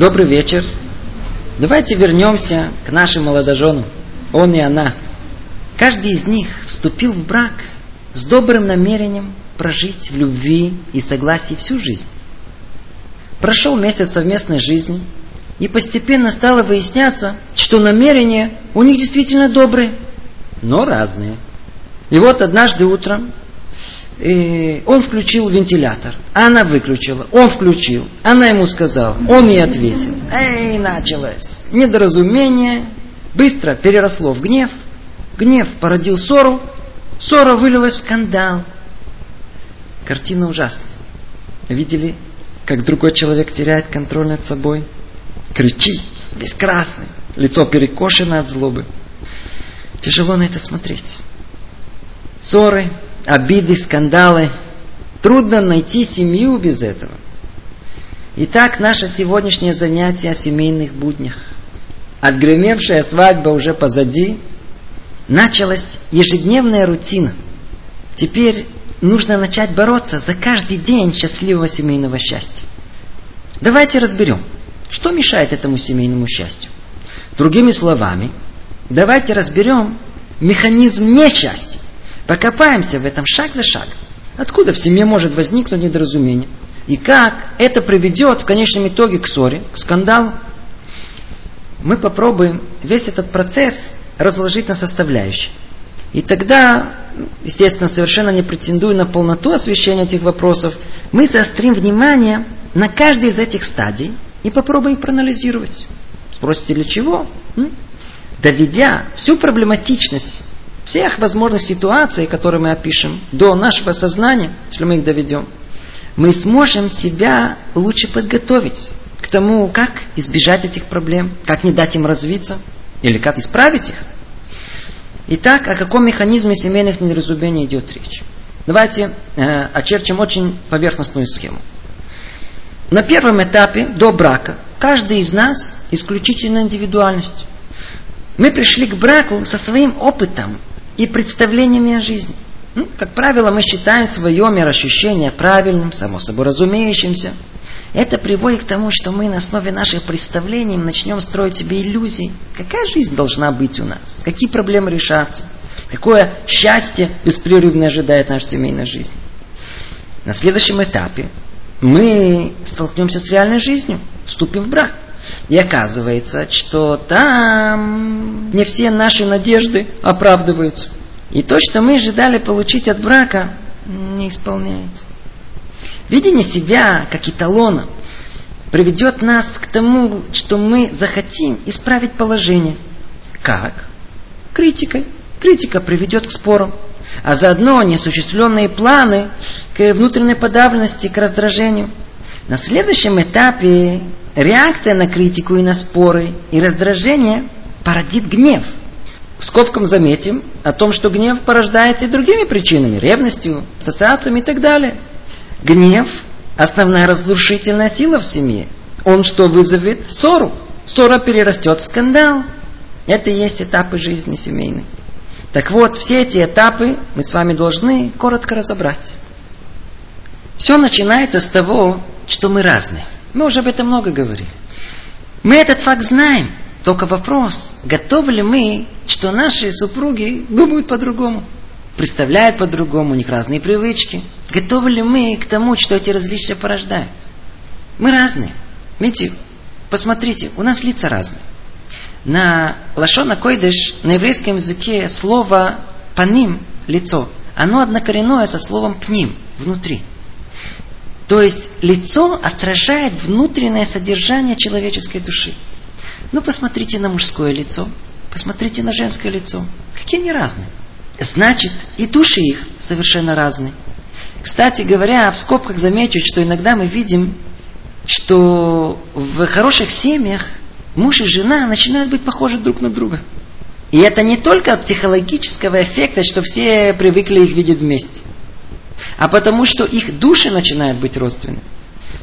Добрый вечер. Давайте вернемся к нашим молодоженам. Он и она. Каждый из них вступил в брак с добрым намерением прожить в любви и согласии всю жизнь. Прошел месяц совместной жизни, и постепенно стало выясняться, что намерения у них действительно добрые, но разные. И вот однажды утром и он включил вентилятор, она выключила, он включил, она ему сказала, он ей ответил. Эй, началось недоразумение, быстро переросло в гнев, гнев породил ссору, ссора вылилась в скандал. Картина ужасная. Видели, как другой человек теряет контроль над собой? Кричит, весь красный, лицо перекошено от злобы. Тяжело на это смотреть. Ссоры, обиды, скандалы. Трудно найти семью без этого. Итак, наше сегодняшнее занятие о семейных буднях. Отгремевшая свадьба уже позади. Началась ежедневная рутина. Теперь нужно начать бороться за каждый день счастливого семейного счастья. Давайте разберем, что мешает этому семейному счастью. Другими словами, давайте разберем механизм несчастья. Покопаемся в этом шаг за шагом. Откуда в семье может возникнуть недоразумение? И как это приведет в конечном итоге к ссоре, к скандалу? Мы попробуем весь этот процесс разложить на составляющие. И тогда, естественно, совершенно не претендуя на полноту освещения этих вопросов, мы заострим внимание на каждой из этих стадий и попробуем их проанализировать. Спросите, для чего? Доведя всю проблематичность всех возможных ситуаций, которые мы опишем, до нашего сознания, если мы их доведем, мы сможем себя лучше подготовить к тому, как избежать этих проблем, как не дать им развиться, или как исправить их. Итак, о каком механизме семейных недоразумений идет речь? Давайте э, очерчим очень поверхностную схему. На первом этапе, до брака, каждый из нас исключительно индивидуальность. Мы пришли к браку со своим опытом, и представлениями о жизни. Как правило, мы считаем свое мироощущение правильным, само собой разумеющимся. Это приводит к тому, что мы на основе наших представлений начнем строить себе иллюзии. Какая жизнь должна быть у нас? Какие проблемы решаться? Какое счастье беспрерывно ожидает наша семейная жизнь? На следующем этапе мы столкнемся с реальной жизнью, вступим в брак. И оказывается, что там не все наши надежды оправдываются. И то, что мы ожидали получить от брака, не исполняется. Видение себя как эталона приведет нас к тому, что мы захотим исправить положение. Как? Критикой. Критика приведет к спорам. А заодно неосуществленные планы к внутренней подавленности, к раздражению. На следующем этапе реакция на критику и на споры и раздражение породит гнев. В скобкам заметим о том, что гнев порождается и другими причинами, ревностью, ассоциациями и так далее. Гнев – основная разрушительная сила в семье. Он что вызовет? Ссору. Ссора перерастет в скандал. Это и есть этапы жизни семейной. Так вот, все эти этапы мы с вами должны коротко разобрать. Все начинается с того, что мы разные. Мы уже об этом много говорили. Мы этот факт знаем. Только вопрос, готовы ли мы, что наши супруги думают по-другому, представляют по-другому, у них разные привычки. Готовы ли мы к тому, что эти различия порождают? Мы разные. Видите, посмотрите, у нас лица разные. На лашона койдыш, на еврейском языке слово паним, лицо, оно однокоренное со словом пним, внутри. То есть лицо отражает внутреннее содержание человеческой души. Ну, посмотрите на мужское лицо, посмотрите на женское лицо. Какие они разные. Значит, и души их совершенно разные. Кстати говоря, в скобках замечу, что иногда мы видим, что в хороших семьях муж и жена начинают быть похожи друг на друга. И это не только от психологического эффекта, что все привыкли их видеть вместе а потому что их души начинают быть родственны.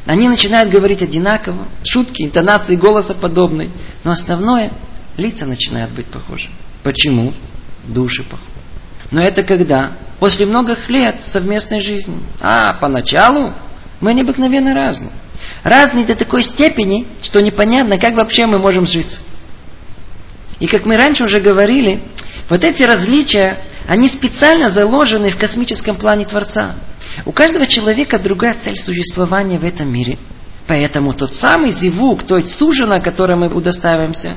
Они начинают говорить одинаково, шутки, интонации голоса подобные, но основное, лица начинают быть похожи. Почему? Души похожи. Но это когда? После многих лет совместной жизни. А поначалу мы необыкновенно разные. Разные до такой степени, что непонятно, как вообще мы можем жить. И как мы раньше уже говорили, вот эти различия, они специально заложены в космическом плане Творца. У каждого человека другая цель существования в этом мире. Поэтому тот самый зивук, то есть сужена, которым мы удостаиваемся,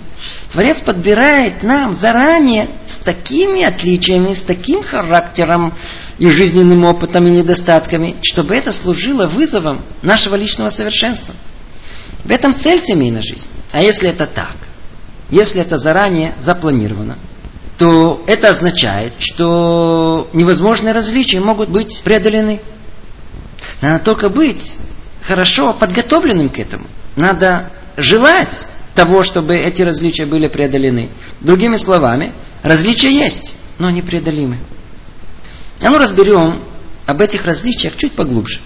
Творец подбирает нам заранее с такими отличиями, с таким характером и жизненным опытом и недостатками, чтобы это служило вызовом нашего личного совершенства. В этом цель семейной жизни. А если это так, если это заранее запланировано, то это означает, что невозможные различия могут быть преодолены. Надо только быть хорошо подготовленным к этому. Надо желать того, чтобы эти различия были преодолены. Другими словами, различия есть, но они преодолимы. А ну разберем об этих различиях чуть поглубже.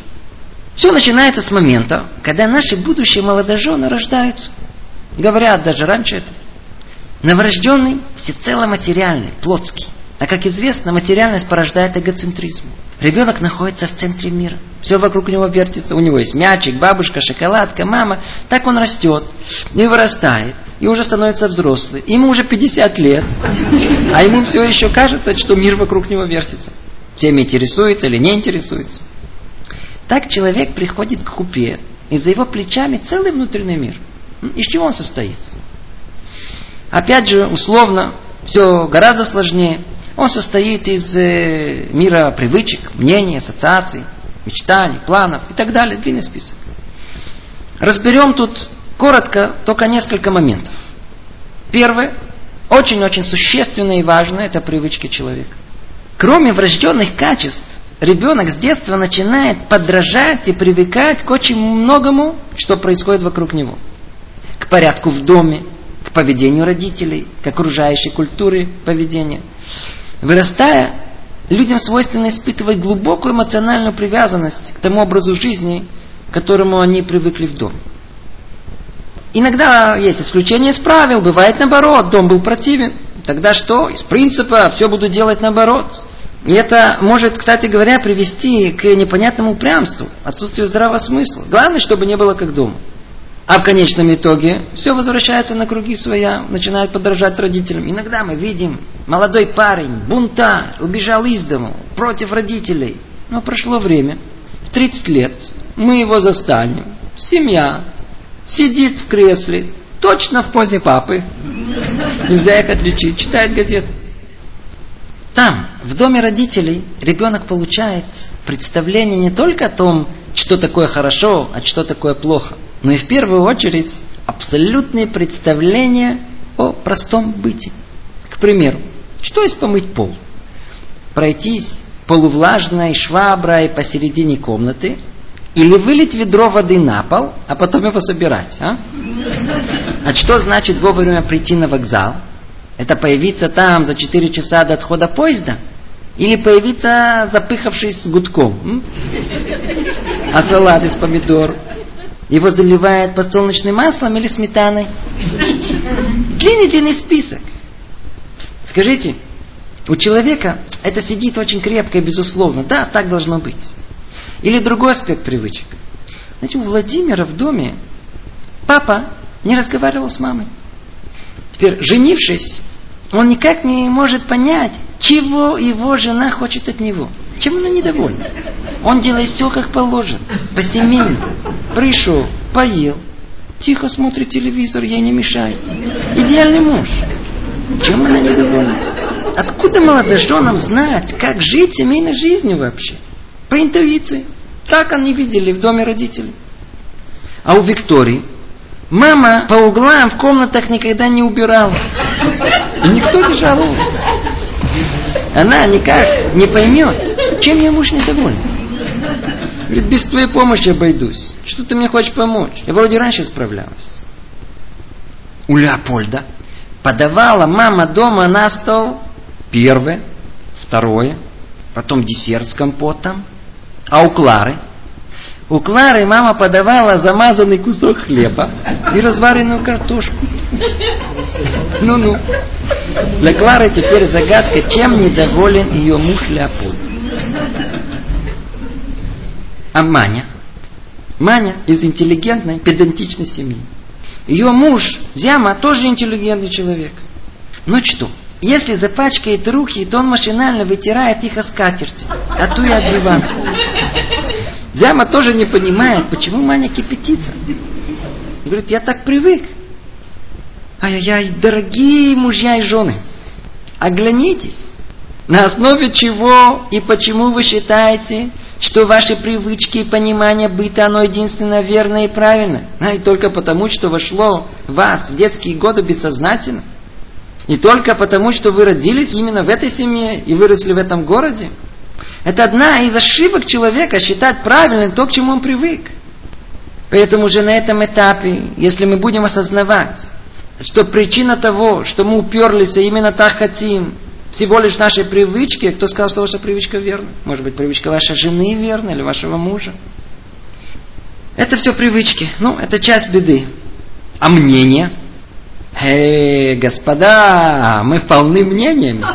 Все начинается с момента, когда наши будущие молодожены рождаются. Говорят даже раньше это. Новорожденный всецело материальный, плотский. А как известно, материальность порождает эгоцентризм. Ребенок находится в центре мира. Все вокруг него вертится. У него есть мячик, бабушка, шоколадка, мама. Так он растет и вырастает. И уже становится взрослый. Ему уже 50 лет. А ему все еще кажется, что мир вокруг него вертится. Всеми интересуется или не интересуется. Так человек приходит к купе, и за его плечами целый внутренний мир. Из чего он состоит? Опять же, условно, все гораздо сложнее. Он состоит из э, мира привычек, мнений, ассоциаций, мечтаний, планов и так далее. Длинный список. Разберем тут коротко только несколько моментов. Первое, очень-очень существенное и важное, это привычки человека. Кроме врожденных качеств, ребенок с детства начинает подражать и привыкать к очень многому, что происходит вокруг него. К порядку в доме, поведению родителей, к окружающей культуре поведения. Вырастая, людям свойственно испытывать глубокую эмоциональную привязанность к тому образу жизни, к которому они привыкли в доме. Иногда есть исключение из правил, бывает наоборот, дом был противен. Тогда что? Из принципа все буду делать наоборот. И это может, кстати говоря, привести к непонятному упрямству, отсутствию здравого смысла. Главное, чтобы не было как дома. А в конечном итоге все возвращается на круги своя, начинает подражать родителям. Иногда мы видим, молодой парень, бунтарь, убежал из дому, против родителей. Но прошло время, в 30 лет, мы его застанем. Семья сидит в кресле, точно в позе папы. Нельзя их отличить, читает газеты. Там, в доме родителей, ребенок получает представление не только о том, что такое хорошо, а что такое плохо, но и в первую очередь абсолютные представления о простом быте. К примеру, что есть помыть пол? Пройтись полувлажной шваброй посередине комнаты или вылить ведро воды на пол, а потом его собирать. А, а что значит вовремя прийти на вокзал? Это появиться там за 4 часа до отхода поезда? Или появиться запыхавшись с гудком? М? А салат из помидор? Его заливают подсолнечным маслом или сметаной? Длинный-длинный список. Скажите, у человека это сидит очень крепко и безусловно. Да, так должно быть. Или другой аспект привычек. Знаете, у Владимира в доме папа не разговаривал с мамой. Теперь, женившись, он никак не может понять, чего его жена хочет от него. Чем она недовольна? Он делает все как положено, по-семейному. Пришел, поел, тихо смотрит телевизор, ей не мешает. Идеальный муж. Чем она недовольна? Откуда молодоженам знать, как жить семейной жизнью вообще? По интуиции. Так они видели в доме родителей. А у Виктории мама по углам в комнатах никогда не убирала. И никто не жаловался. Она никак не поймет, чем ее муж недоволен. Говорит, без твоей помощи обойдусь. Что ты мне хочешь помочь? Я вроде раньше справлялась. У Леопольда подавала мама дома на стол первое, второе, потом десерт с компотом, а у Клары? У Клары мама подавала замазанный кусок хлеба и разваренную картошку. Ну-ну. Для Клары теперь загадка, чем недоволен ее муж Леопольд. А Маня? Маня из интеллигентной, педантичной семьи. Ее муж, Зяма, тоже интеллигентный человек. Ну что, если запачкает руки, то он машинально вытирает их о скатерть, а ту и от дивана. Зяма тоже не понимает, почему Маня кипятится. Говорит, я так привык. Ай-яй-яй, дорогие мужья и жены, оглянитесь, на основе чего и почему вы считаете, что ваши привычки и понимание быта, оно единственно верное и правильное. А и только потому, что вошло в вас в детские годы бессознательно. И только потому, что вы родились именно в этой семье и выросли в этом городе. Это одна из ошибок человека считать правильным то, к чему он привык. Поэтому же на этом этапе, если мы будем осознавать, что причина того, что мы уперлись, и именно так хотим, всего лишь нашей привычки, кто сказал, что ваша привычка верна? Может быть, привычка вашей жены верна или вашего мужа? Это все привычки. Ну, это часть беды. А мнение? Эй, господа, мы полны мнениями.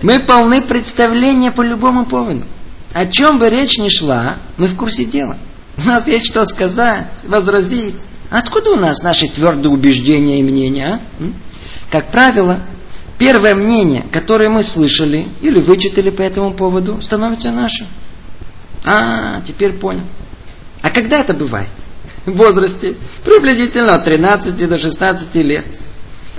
Мы полны представления по любому поводу. О чем бы речь ни шла, мы в курсе дела. У нас есть что сказать, возразить. Откуда у нас наши твердые убеждения и мнения? А? Как правило, первое мнение, которое мы слышали или вычитали по этому поводу, становится нашим. А, теперь понял. А когда это бывает? В возрасте приблизительно от 13 до 16 лет.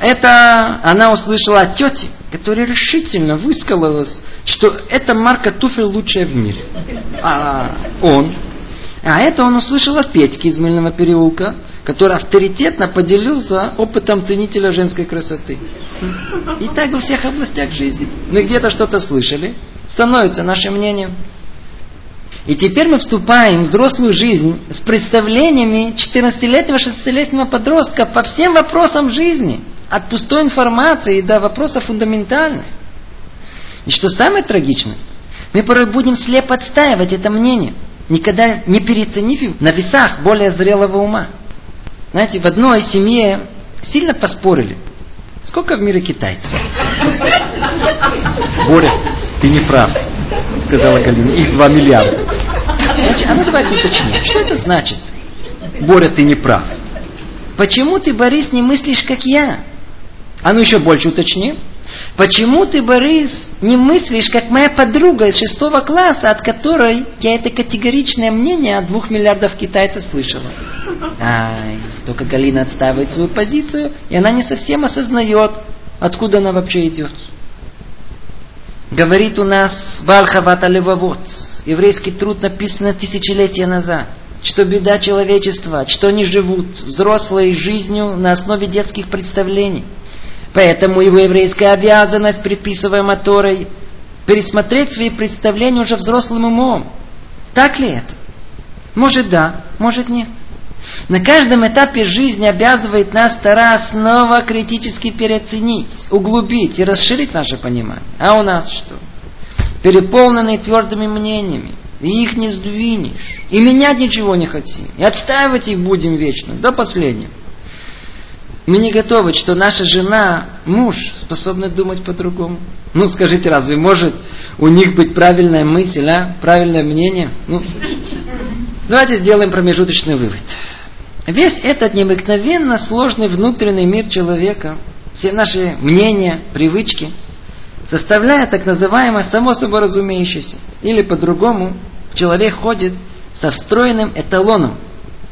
Это она услышала от тети, которая решительно высказалась, что эта марка туфель лучшая в мире. А он а это он услышал от Петьки из Мыльного переулка, который авторитетно поделился опытом ценителя женской красоты. И так во всех областях жизни. Мы где-то что-то слышали, становится нашим мнением. И теперь мы вступаем в взрослую жизнь с представлениями 14-летнего, 16-летнего подростка по всем вопросам жизни. От пустой информации до вопросов фундаментальных. И что самое трагичное, мы порой будем слепо отстаивать это мнение – никогда не переоценив на весах более зрелого ума. Знаете, в одной семье сильно поспорили. Сколько в мире китайцев? Боря, ты не прав, сказала Галина. Их два миллиарда. Значит, а ну давайте уточним. Что это значит? Боря, ты не прав. Почему ты, Борис, не мыслишь, как я? А ну еще больше уточни. Почему ты, Борис, не мыслишь, как моя подруга из шестого класса, от которой я это категоричное мнение от двух миллиардов китайцев слышала? Ай, только Галина отстаивает свою позицию, и она не совсем осознает, откуда она вообще идет. Говорит у нас Вальхавата Левовод, еврейский труд написан тысячелетия назад, что беда человечества, что они живут взрослой жизнью на основе детских представлений – Поэтому его еврейская обязанность, предписываемая Торой, пересмотреть свои представления уже взрослым умом. Так ли это? Может да, может нет. На каждом этапе жизни обязывает нас Тара снова критически переоценить, углубить и расширить наше понимание. А у нас что? Переполненные твердыми мнениями. И их не сдвинешь. И менять ничего не хотим. И отстаивать их будем вечно, до последнего. Мы не готовы, что наша жена, муж способны думать по-другому. Ну, скажите, разве может у них быть правильная мысль, а? правильное мнение? Ну, давайте сделаем промежуточный вывод. Весь этот необыкновенно сложный внутренний мир человека, все наши мнения, привычки, составляет так называемое само собой разумеющееся. Или по-другому, человек ходит со встроенным эталоном.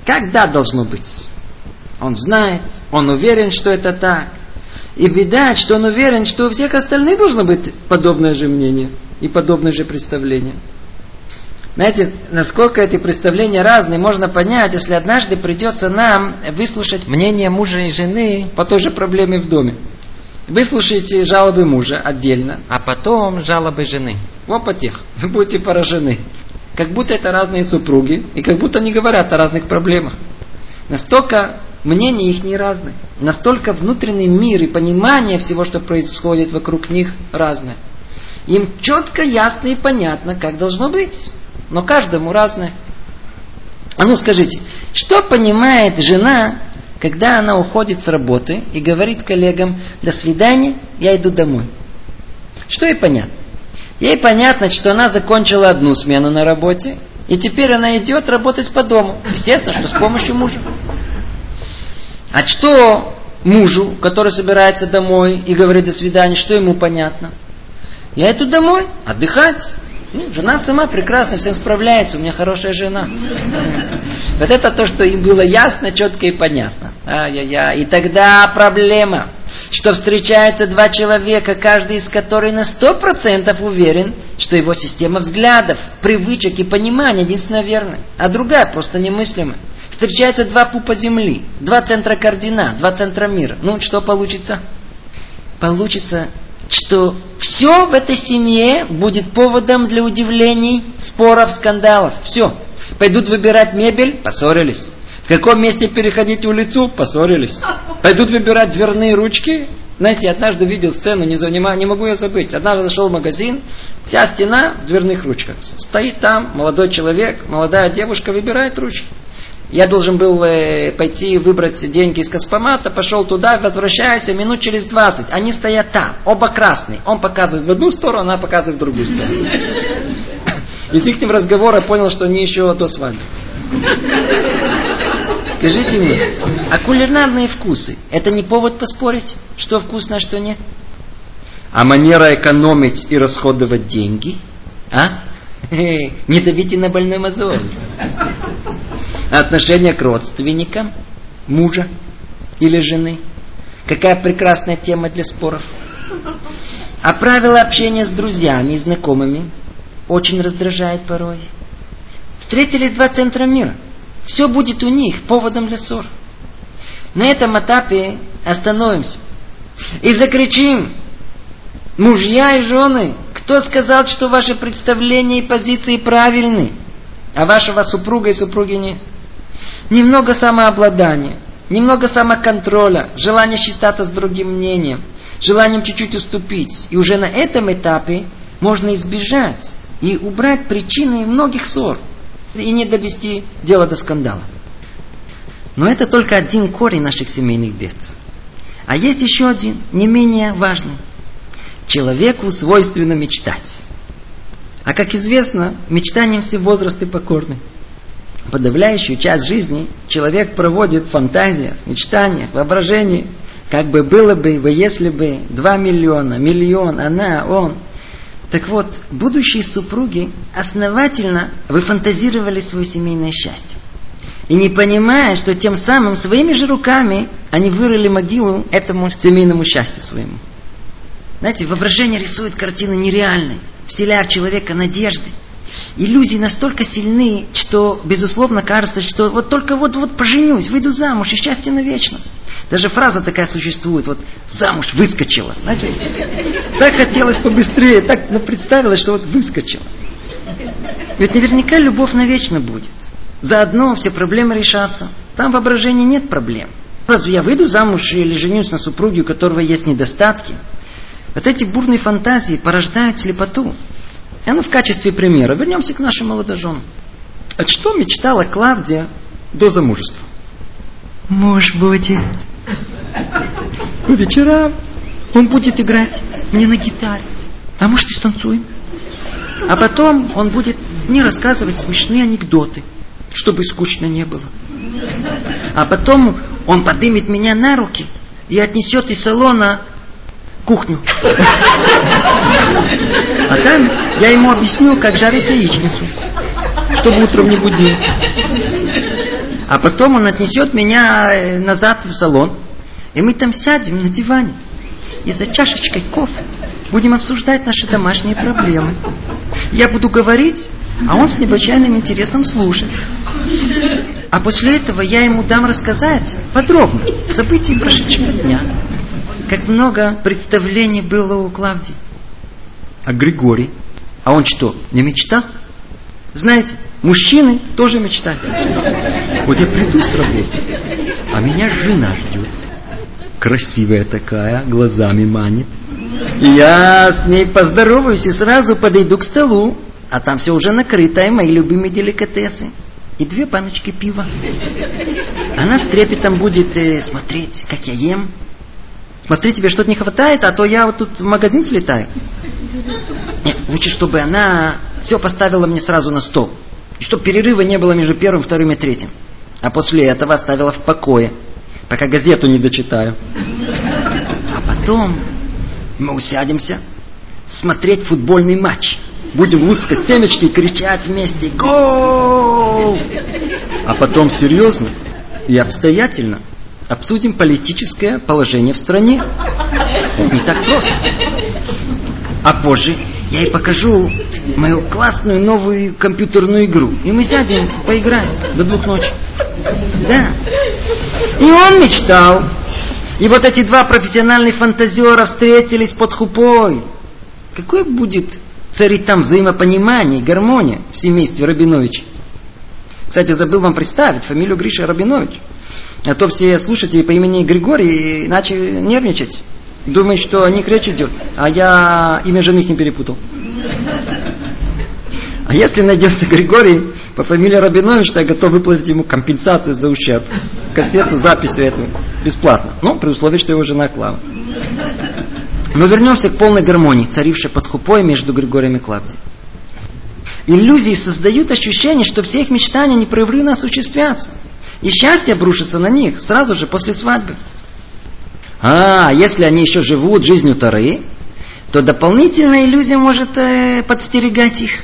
Как да должно быть? Он знает, он уверен, что это так. И видать, что он уверен, что у всех остальных должно быть подобное же мнение и подобное же представление. Знаете, насколько эти представления разные, можно понять, если однажды придется нам выслушать мнение мужа и жены по той же проблеме в доме. Выслушайте жалобы мужа отдельно, а потом жалобы жены. Вот по тех. Вы поражены. Как будто это разные супруги, и как будто они говорят о разных проблемах. Настолько мнения их не разные. Настолько внутренний мир и понимание всего, что происходит вокруг них, разное. Им четко, ясно и понятно, как должно быть. Но каждому разное. А ну скажите, что понимает жена, когда она уходит с работы и говорит коллегам, до свидания, я иду домой? Что ей понятно? Ей понятно, что она закончила одну смену на работе, И теперь она идет работать по дому. Естественно, что с помощью мужа. А что мужу, который собирается домой и говорит до свидания, что ему понятно? Я иду домой отдыхать. Ну, жена сама прекрасно всем справляется, у меня хорошая жена. Вот это то, что им было ясно, четко и понятно. И тогда проблема, что встречаются два человека, каждый из которых на сто процентов уверен, что его система взглядов, привычек и понимания единственно верная, а другая просто немыслимая. Встречаются два пупа земли, два центра координат, два центра мира. Ну, что получится? Получится что все в этой семье будет поводом для удивлений, споров, скандалов. Все. Пойдут выбирать мебель, поссорились. В каком месте переходить улицу, поссорились. Пойдут выбирать дверные ручки. Знаете, однажды видел сцену, не, занимаю, не могу ее забыть. Однажды зашел в магазин, вся стена в дверных ручках. Стоит там молодой человек, молодая девушка выбирает ручки. Я должен был э, пойти выбрать деньги из Каспомата, пошел туда, возвращаюсь, минут через 20. Они стоят там, оба красные. Он показывает в одну сторону, она показывает в другую сторону. Из их разговора понял, что они еще до свадьбы. Скажите мне, а кулинарные вкусы, это не повод поспорить, что вкусно, а что нет? А манера экономить и расходовать деньги? А? Не давите на больной мозоль отношение к родственникам мужа или жены. Какая прекрасная тема для споров. А правила общения с друзьями и знакомыми очень раздражает порой. Встретились два центра мира. Все будет у них поводом для ссор. На этом этапе остановимся. И закричим, мужья и жены, кто сказал, что ваши представления и позиции правильны, а вашего супруга и супруги нет? Немного самообладания, немного самоконтроля, желание считаться с другим мнением, желанием чуть-чуть уступить. И уже на этом этапе можно избежать и убрать причины многих ссор и не довести дело до скандала. Но это только один корень наших семейных бед. А есть еще один, не менее важный. Человеку свойственно мечтать. А как известно, мечтаниям все возрасты покорны подавляющую часть жизни человек проводит в фантазиях, мечтаниях, воображении, как бы было бы, если бы два миллиона, миллион, она, он. Так вот, будущие супруги основательно выфантазировали свое семейное счастье. И не понимая, что тем самым своими же руками они вырыли могилу этому семейному счастью своему. Знаете, воображение рисует картины нереальные, вселяя в человека надежды, иллюзии настолько сильны, что, безусловно, кажется, что вот только вот-вот поженюсь, выйду замуж, и счастье навечно. Даже фраза такая существует, вот замуж выскочила. Знаете, так хотелось побыстрее, так представилось, что вот выскочила. Ведь наверняка любовь навечно будет. Заодно все проблемы решатся. Там в воображении нет проблем. Разве я выйду замуж или женюсь на супруге, у которого есть недостатки? Вот эти бурные фантазии порождают слепоту. Ну в качестве примера. Вернемся к нашим молодоженам. А что мечтала Клавдия до замужества? Муж будет. По вечерам он будет играть мне на гитаре. А может и станцуем? А потом он будет мне рассказывать смешные анекдоты, чтобы скучно не было. А потом он подымет меня на руки и отнесет из салона кухню. А там я ему объясню, как жарить яичницу, чтобы утром не будил. А потом он отнесет меня э, назад в салон, и мы там сядем на диване и за чашечкой кофе будем обсуждать наши домашние проблемы. Я буду говорить, а он с необычайным интересом слушать. А после этого я ему дам рассказать подробно события прошедшего дня. Как много представлений было у Клавдии. А Григорий? А он что, не мечтал? Знаете, мужчины тоже мечтают. Вот я приду с работы, а меня жена ждет. Красивая такая, глазами манит. Я с ней поздороваюсь и сразу подойду к столу. А там все уже накрыто, и мои любимые деликатесы. И две баночки пива. Она с трепетом будет э, смотреть, как я ем, Смотри, тебе что-то не хватает, а то я вот тут в магазин слетаю. Нет, лучше, чтобы она все поставила мне сразу на стол. Чтобы перерыва не было между первым, вторым и третьим. А после этого оставила в покое, пока газету не дочитаю. А потом мы усядемся смотреть футбольный матч. Будем лускать семечки и кричать вместе «Гол!» А потом серьезно и обстоятельно обсудим политическое положение в стране. Это не так просто. А позже я ей покажу мою классную новую компьютерную игру. И мы сядем поиграть до двух ночи. Да. И он мечтал. И вот эти два профессиональных фантазера встретились под хупой. Какой будет царить там взаимопонимание, гармония в семействе Рабинович? Кстати, забыл вам представить фамилию Гриша Рабинович. А то все слушатели по имени Григорий начали нервничать. Думают, что о них речь идет, а я имя жены не перепутал. А если найдется Григорий по фамилии Рабинович, то я готов выплатить ему компенсацию за ущерб. Кассету, записью эту. Бесплатно. Ну, при условии, что его жена Клава. Но вернемся к полной гармонии, царившей под хупой между Григорием и Клавдией. Иллюзии создают ощущение, что все их мечтания непрерывно осуществятся. И счастье обрушится на них сразу же после свадьбы. А, если они еще живут жизнью Тары, то дополнительная иллюзия может э, подстерегать их.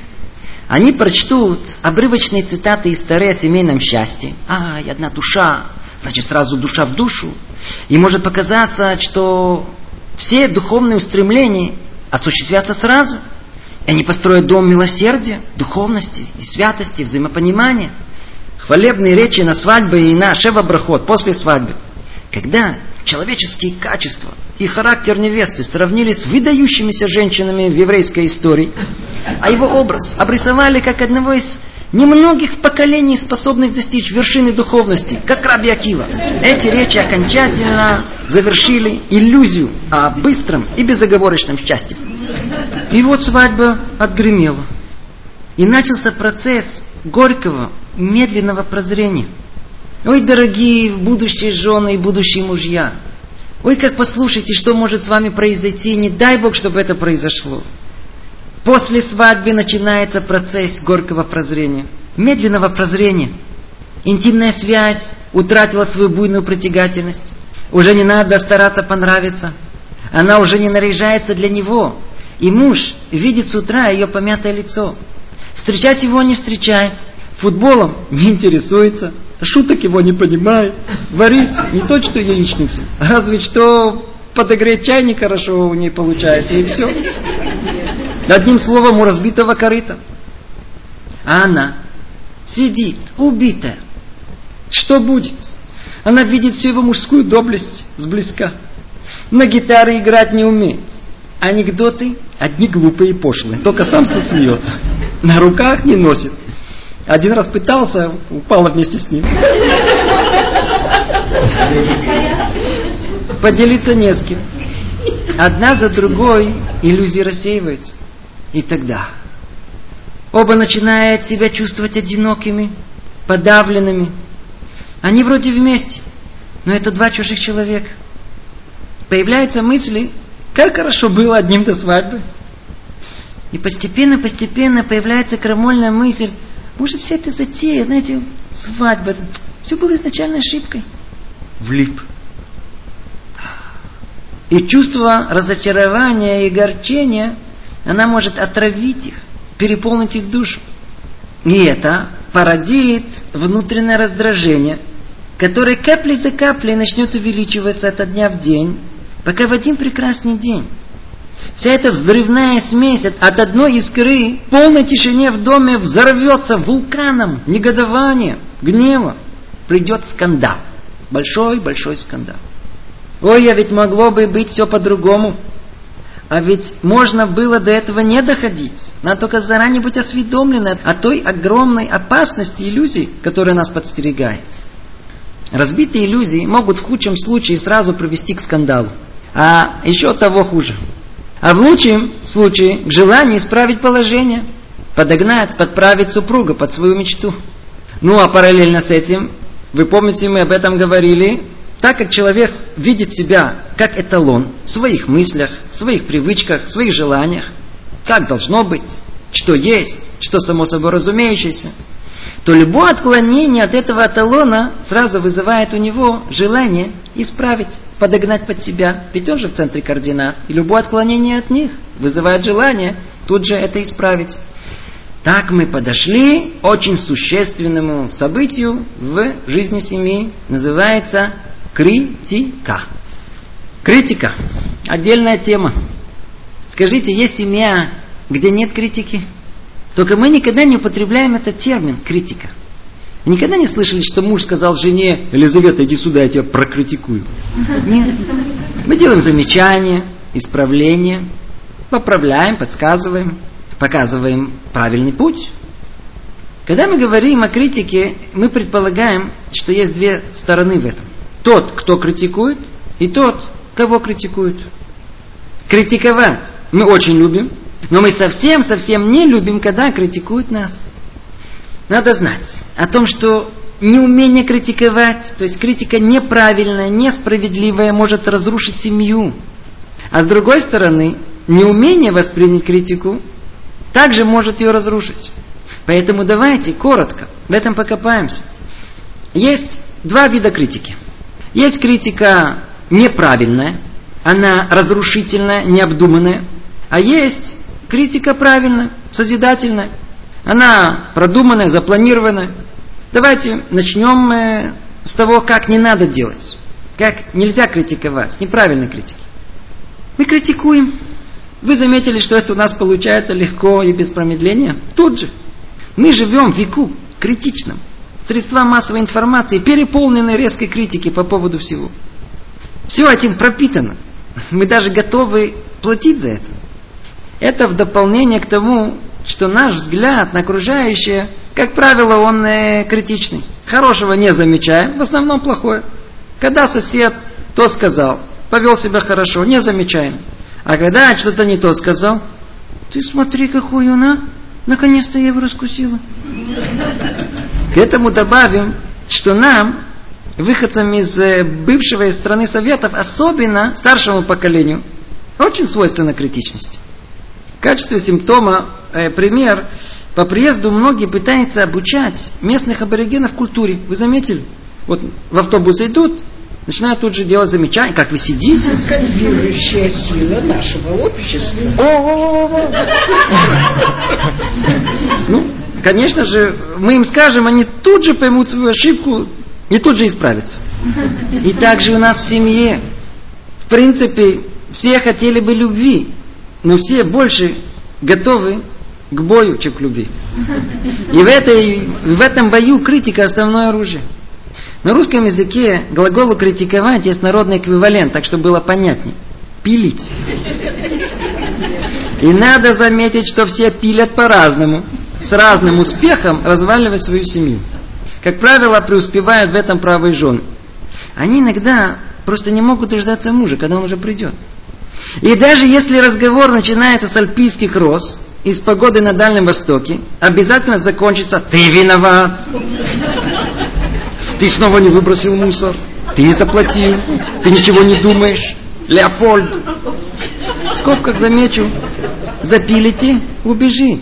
Они прочтут обрывочные цитаты из Тары о семейном счастье. А, и одна душа, значит сразу душа в душу. И может показаться, что все духовные устремления осуществятся сразу. И они построят дом милосердия, духовности и святости, взаимопонимания. Хвалебные речи на свадьбе и на шева-брахот после свадьбы. Когда человеческие качества и характер невесты сравнились с выдающимися женщинами в еврейской истории, а его образ обрисовали как одного из немногих поколений, способных достичь вершины духовности, как Раби Акива. Эти речи окончательно завершили иллюзию о быстром и безоговорочном счастье. И вот свадьба отгремела. И начался процесс горького, медленного прозрения – Ой, дорогие будущие жены и будущие мужья, ой, как послушайте, что может с вами произойти, не дай Бог, чтобы это произошло. После свадьбы начинается процесс горького прозрения, медленного прозрения. Интимная связь утратила свою буйную притягательность. Уже не надо стараться понравиться. Она уже не наряжается для него. И муж видит с утра ее помятое лицо. Встречать его не встречает. Футболом не интересуется шуток его не понимает, варить не то, что яичницу, разве что подогреть чайник хорошо у ней получается, и все. Одним словом, у разбитого корыта. А она сидит, убитая. Что будет? Она видит всю его мужскую доблесть сблизка. На гитаре играть не умеет. Анекдоты одни глупые и пошлые. Только сам с них смеется. На руках не носит. Один раз пытался, упала вместе с ним. Поделиться не с кем. Одна за другой иллюзии рассеиваются. И тогда оба начинают себя чувствовать одинокими, подавленными. Они вроде вместе, но это два чужих человека. Появляются мысли, как хорошо было одним до свадьбы. И постепенно-постепенно появляется крамольная мысль, может, вся эта затея, знаете, свадьба, все было изначально ошибкой. Влип. И чувство разочарования и огорчения, она может отравить их, переполнить их душу. И это породит внутреннее раздражение, которое каплей за каплей начнет увеличиваться от дня в день, пока в один прекрасный день Вся эта взрывная смесь от одной искры в полной тишине в доме взорвется вулканом негодования, гнева. Придет скандал. Большой-большой скандал. Ой, а ведь могло бы быть все по-другому. А ведь можно было до этого не доходить. Надо только заранее быть осведомлены о той огромной опасности иллюзий, которая нас подстерегает. Разбитые иллюзии могут в худшем случае сразу привести к скандалу. А еще того хуже – а в лучшем случае к желанию исправить положение, подогнать, подправить супруга под свою мечту. Ну а параллельно с этим, вы помните, мы об этом говорили, так как человек видит себя как эталон в своих мыслях, в своих привычках, в своих желаниях, как должно быть, что есть, что само собой разумеющееся, то любое отклонение от этого эталона сразу вызывает у него желание исправить, подогнать под себя. Ведь он же в центре координат. И любое отклонение от них вызывает желание тут же это исправить. Так мы подошли к очень существенному событию в жизни семьи. Называется критика. Критика. Отдельная тема. Скажите, есть семья, где нет критики? Только мы никогда не употребляем этот термин критика. Никогда не слышали, что муж сказал жене, Елизавета, иди сюда, я тебя прокритикую. Нет. Мы делаем замечания, исправления, поправляем, подсказываем, показываем правильный путь. Когда мы говорим о критике, мы предполагаем, что есть две стороны в этом. Тот, кто критикует, и тот, кого критикуют. Критиковать мы очень любим, но мы совсем-совсем не любим, когда критикуют нас. Надо знать о том, что неумение критиковать, то есть критика неправильная, несправедливая, может разрушить семью. А с другой стороны, неумение воспринять критику также может ее разрушить. Поэтому давайте коротко в этом покопаемся. Есть два вида критики. Есть критика неправильная, она разрушительная, необдуманная. А есть критика правильная, созидательная. Она продуманная, запланированная. Давайте начнем э, с того, как не надо делать. Как нельзя критиковать, неправильной критики. Мы критикуем. Вы заметили, что это у нас получается легко и без промедления? Тут же. Мы живем в веку критичном. Средства массовой информации переполнены резкой критики по поводу всего. Все этим пропитано. Мы даже готовы платить за это. Это в дополнение к тому, что наш взгляд на окружающее, как правило, он э, критичный. Хорошего не замечаем, в основном плохое. Когда сосед то сказал, повел себя хорошо, не замечаем. А когда что-то не то сказал, ты смотри, какой он, а? Наконец-то я его раскусила. К этому добавим, что нам выходцам из э, бывшего из страны Советов, особенно старшему поколению, очень свойственна критичность. В качестве симптома, э, пример, по приезду многие пытаются обучать местных аборигенов культуре. Вы заметили? Вот в автобус идут, начинают тут же делать замечания, как вы сидите. Конвирующая сила нашего общества. Ну, конечно же, мы им скажем, они тут же поймут свою ошибку, и тут же исправится. И также у нас в семье. В принципе, все хотели бы любви, но все больше готовы к бою, чем к любви. И в, этой, в этом бою критика основное оружие. На русском языке глаголу критиковать есть народный эквивалент, так что было понятнее. Пилить. И надо заметить, что все пилят по-разному, с разным успехом разваливая свою семью. Как правило, преуспевают в этом правые жены. Они иногда просто не могут дождаться мужа, когда он уже придет. И даже если разговор начинается с альпийских роз, из погоды на Дальнем Востоке, обязательно закончится «ты виноват». Ты снова не выбросил мусор, ты не заплатил, ты ничего не думаешь. Леопольд. В скобках замечу, запилите, убежит.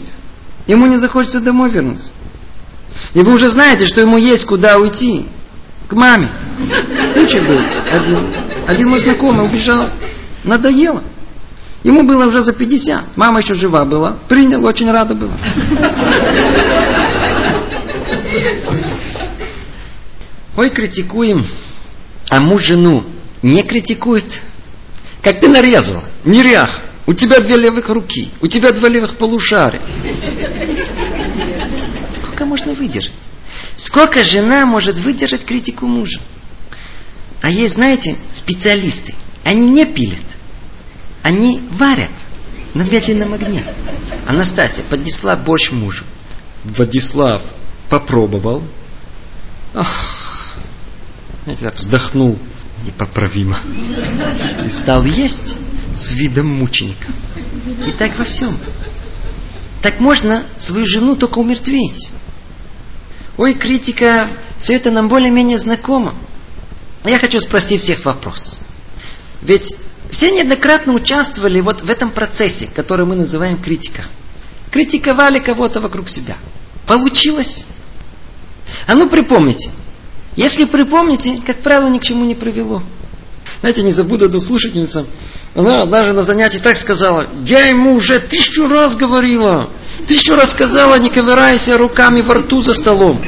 Ему не захочется домой вернуться. И вы уже знаете, что ему есть куда уйти. К маме. Случай был один. Один мой знакомый убежал. Надоело. Ему было уже за 50. Мама еще жива была. Принял, очень рада была. Ой, критикуем. А муж жену не критикует. Как ты нарезал. Нерях. У тебя две левых руки. У тебя два левых полушария. Сколько можно выдержать? Сколько жена может выдержать критику мужа? А есть, знаете, специалисты. Они не пилят. Они варят на медленном огне. Анастасия поднесла борщ мужу. Владислав попробовал. Ах, знаете, вздохнул непоправимо. И стал есть с видом мученика. И так во всем. Так можно свою жену только умертвить. Ой, критика, все это нам более-менее знакомо. Я хочу спросить всех вопрос. Ведь все неоднократно участвовали вот в этом процессе, который мы называем критика. Критиковали кого-то вокруг себя. Получилось? А ну припомните. Если припомните, как правило, ни к чему не привело. Знаете, не забуду одну слушательницу. Она даже на занятии так сказала, я ему уже тысячу раз говорила, тысячу раз сказала, не ковырайся руками во рту за столом.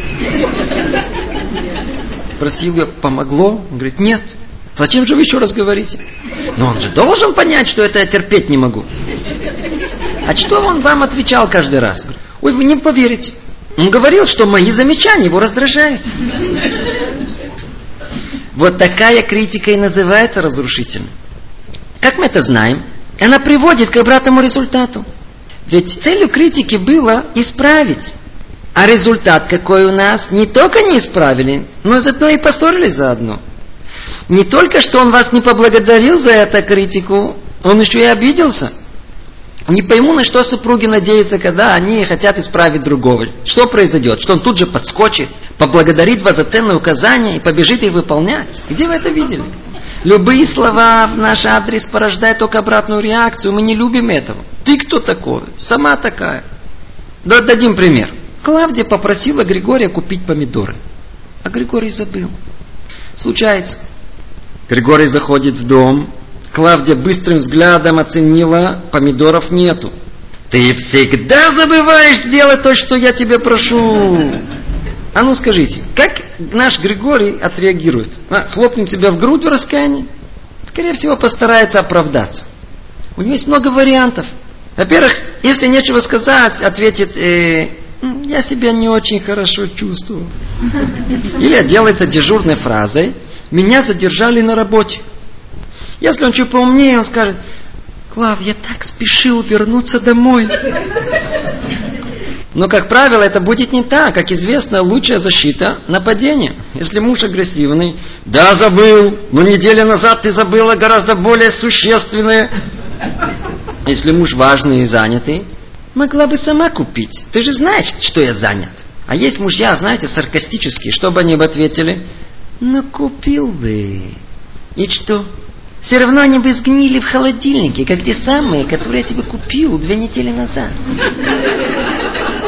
Спросил я, помогло? Он говорит, нет. Зачем же вы еще раз говорите? Но он же должен понять, что это я терпеть не могу. А что он вам отвечал каждый раз? Ой, вы не поверите. Он говорил, что мои замечания его раздражают. Вот такая критика и называется разрушительной. Как мы это знаем? Она приводит к обратному результату. Ведь целью критики было исправить. А результат какой у нас? Не только не исправили, но зато и поссорились заодно. Не только, что он вас не поблагодарил за эту критику, он еще и обиделся. Не пойму, на что супруги надеются, когда они хотят исправить другого. Что произойдет? Что он тут же подскочит, поблагодарит вас за ценные указания и побежит их выполнять. Где вы это видели? Любые слова в наш адрес порождают только обратную реакцию. Мы не любим этого. Ты кто такой? Сама такая. Да, дадим пример. Клавдия попросила Григория купить помидоры. А Григорий забыл. Случается. Григорий заходит в дом, Клавдия быстрым взглядом оценила, помидоров нету. Ты всегда забываешь делать то, что я тебе прошу. А ну скажите, как наш Григорий отреагирует? А, хлопнет тебя в грудь в раскаянии? Скорее всего, постарается оправдаться. У него есть много вариантов. Во-первых, если нечего сказать, ответит, э, я себя не очень хорошо чувствую. Или отделается дежурной фразой, меня задержали на работе. Если он чуть поумнее, он скажет, Клав, я так спешил вернуться домой. Но, как правило, это будет не так. Как известно, лучшая защита – нападение. Если муж агрессивный, да, забыл, но неделю назад ты забыла гораздо более существенное. Если муж важный и занятый, могла бы сама купить. Ты же знаешь, что я занят. А есть мужья, знаете, саркастические. Что бы они бы ответили? Ну, купил бы. И что? Все равно они бы сгнили в холодильнике, как те самые, которые я тебе купил две недели назад.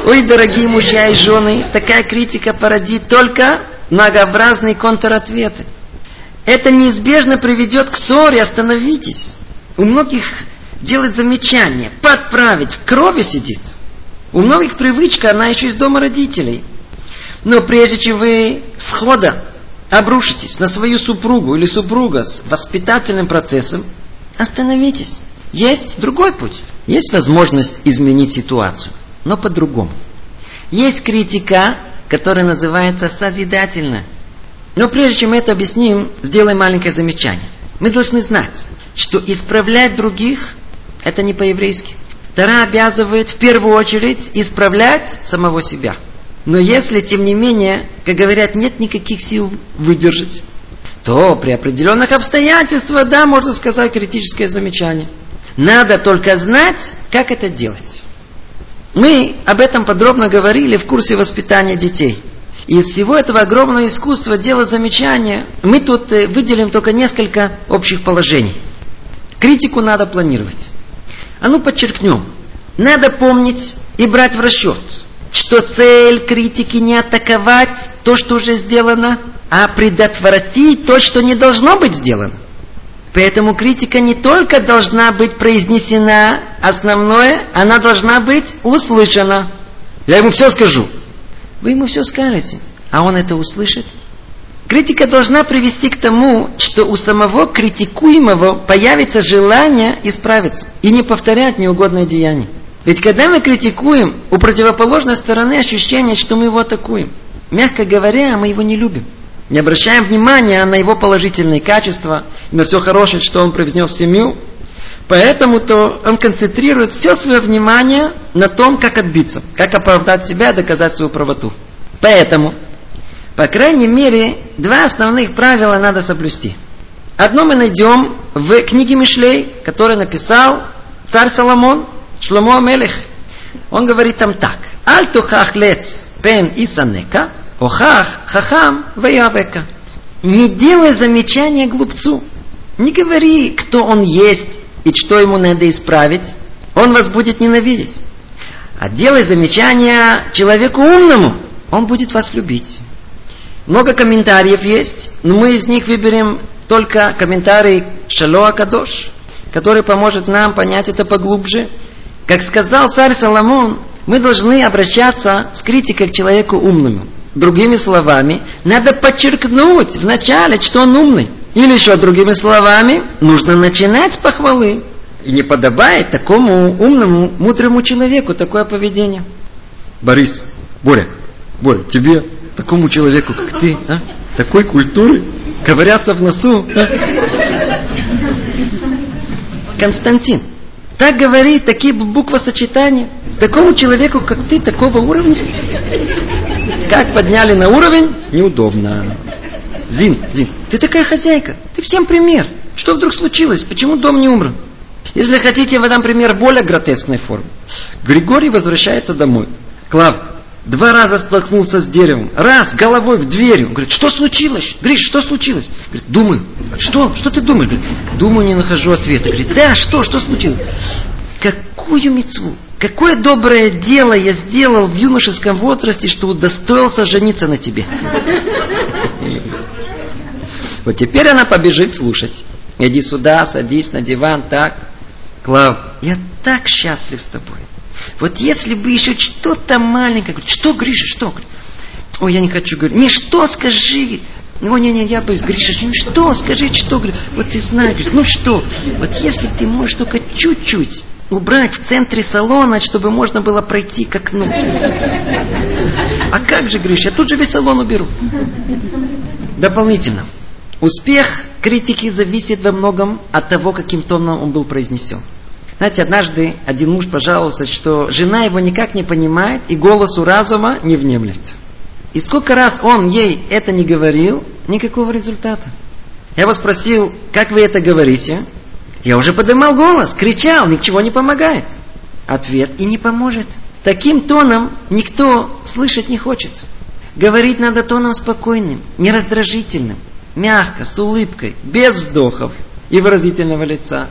Ой, дорогие мужья и жены, такая критика породит только многообразные контратветы. Это неизбежно приведет к ссоре, остановитесь. У многих делать замечания, подправить, в крови сидит. У многих привычка, она еще из дома родителей. Но прежде чем вы схода обрушитесь на свою супругу или супруга с воспитательным процессом, остановитесь. Есть другой путь. Есть возможность изменить ситуацию, но по-другому. Есть критика, которая называется созидательно. Но прежде чем это объясним, сделаем маленькое замечание. Мы должны знать, что исправлять других – это не по-еврейски. Тара обязывает в первую очередь исправлять самого себя – но если, тем не менее, как говорят, нет никаких сил выдержать, то при определенных обстоятельствах, да, можно сказать критическое замечание. Надо только знать, как это делать. Мы об этом подробно говорили в курсе воспитания детей. И из всего этого огромного искусства делать замечания, мы тут э, выделим только несколько общих положений. Критику надо планировать. А ну подчеркнем. Надо помнить и брать в расчет – что цель критики не атаковать то, что уже сделано, а предотвратить то, что не должно быть сделано. Поэтому критика не только должна быть произнесена, основное, она должна быть услышана. Я ему все скажу. Вы ему все скажете, а он это услышит. Критика должна привести к тому, что у самого критикуемого появится желание исправиться и не повторять неугодное деяние. Ведь когда мы критикуем, у противоположной стороны ощущение, что мы его атакуем. Мягко говоря, мы его не любим. Не обращаем внимания на его положительные качества, на все хорошее, что он привнес в семью. Поэтому-то он концентрирует все свое внимание на том, как отбиться, как оправдать себя доказать свою правоту. Поэтому, по крайней мере, два основных правила надо соблюсти. Одно мы найдем в книге Мишлей, который написал царь Соломон, Шломо Амелех. Он говорит там так. Аль тухах лец пен исанека, охах хахам ваявека. Не делай замечания глупцу. Не говори, кто он есть и что ему надо исправить. Он вас будет ненавидеть. А делай замечания человеку умному. Он будет вас любить. Много комментариев есть, но мы из них выберем только комментарий Шалоа Кадош, который поможет нам понять это поглубже. Как сказал царь Соломон, мы должны обращаться с критикой к человеку умному. Другими словами, надо подчеркнуть вначале, что он умный. Или еще другими словами, нужно начинать с похвалы. И не подобает такому умному, мудрому человеку такое поведение. Борис, Боря, Боря, тебе, такому человеку, как ты, а, такой культуры, ковыряться в носу. А? Константин, так говорит, такие буквосочетания. Такому человеку, как ты, такого уровня. Как подняли на уровень, неудобно. Зин, Зин, ты такая хозяйка, ты всем пример. Что вдруг случилось? Почему дом не умер? Если хотите, я дам пример более гротескной формы. Григорий возвращается домой. Клав, два раза столкнулся с деревом. Раз, головой в дверь. Он говорит, что случилось? Гриш, что случилось? Говорит, думаю. Что? Что ты думаешь? Говорит, думаю, не нахожу ответа. Говорит, да, что? Что случилось? Какую мецву? Какое доброе дело я сделал в юношеском возрасте, что удостоился жениться на тебе? Вот теперь она побежит слушать. Иди сюда, садись на диван, так. Клав, я так счастлив с тобой. Вот если бы еще что-то маленькое, что, Гриша, что? Ой, я не хочу говорить. Не, что скажи? Ну, не, не, я боюсь, Гриша, ну что, скажи, что, вот ты знаешь, ну что, вот если ты можешь только чуть-чуть убрать в центре салона, чтобы можно было пройти к окну. А как же, Гриш, я тут же весь салон уберу. Дополнительно. Успех критики зависит во многом от того, каким тоном он был произнесен. Знаете, однажды один муж пожаловался, что жена его никак не понимает и голосу разума не внемлет. И сколько раз он ей это не говорил, никакого результата. Я его спросил, как вы это говорите? Я уже поднимал голос, кричал, ничего не помогает. Ответ и не поможет. Таким тоном никто слышать не хочет. Говорить надо тоном спокойным, нераздражительным, мягко, с улыбкой, без вздохов и выразительного лица.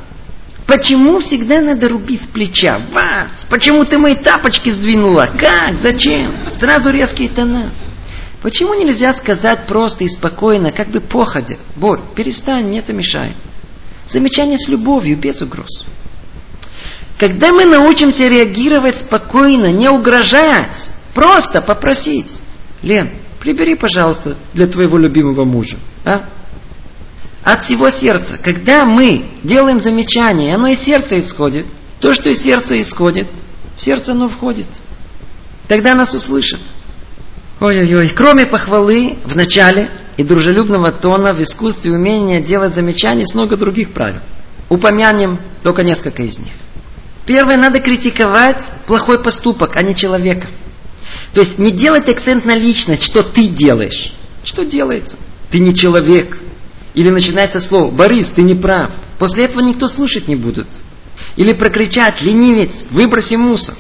Почему всегда надо рубить с плеча? Вац! Почему ты мои тапочки сдвинула? Как? Зачем? Сразу резкие тона. Почему нельзя сказать просто и спокойно, как бы походя? Борь, перестань, мне это мешает. Замечание с любовью, без угроз. Когда мы научимся реагировать спокойно, не угрожать, просто попросить. Лен, прибери, пожалуйста, для твоего любимого мужа. А? От всего сердца. Когда мы делаем замечание, оно из сердца исходит. То, что из сердца исходит, в сердце оно входит. Тогда нас услышат. Ой-ой-ой. Кроме похвалы в начале и дружелюбного тона в искусстве умения делать замечания много других правил. Упомянем только несколько из них. Первое, надо критиковать плохой поступок, а не человека. То есть не делать акцент на личность, что ты делаешь. Что делается? Ты не человек. Или начинается слово «Борис, ты не прав». После этого никто слушать не будет. Или прокричать «Ленивец, выброси мусор».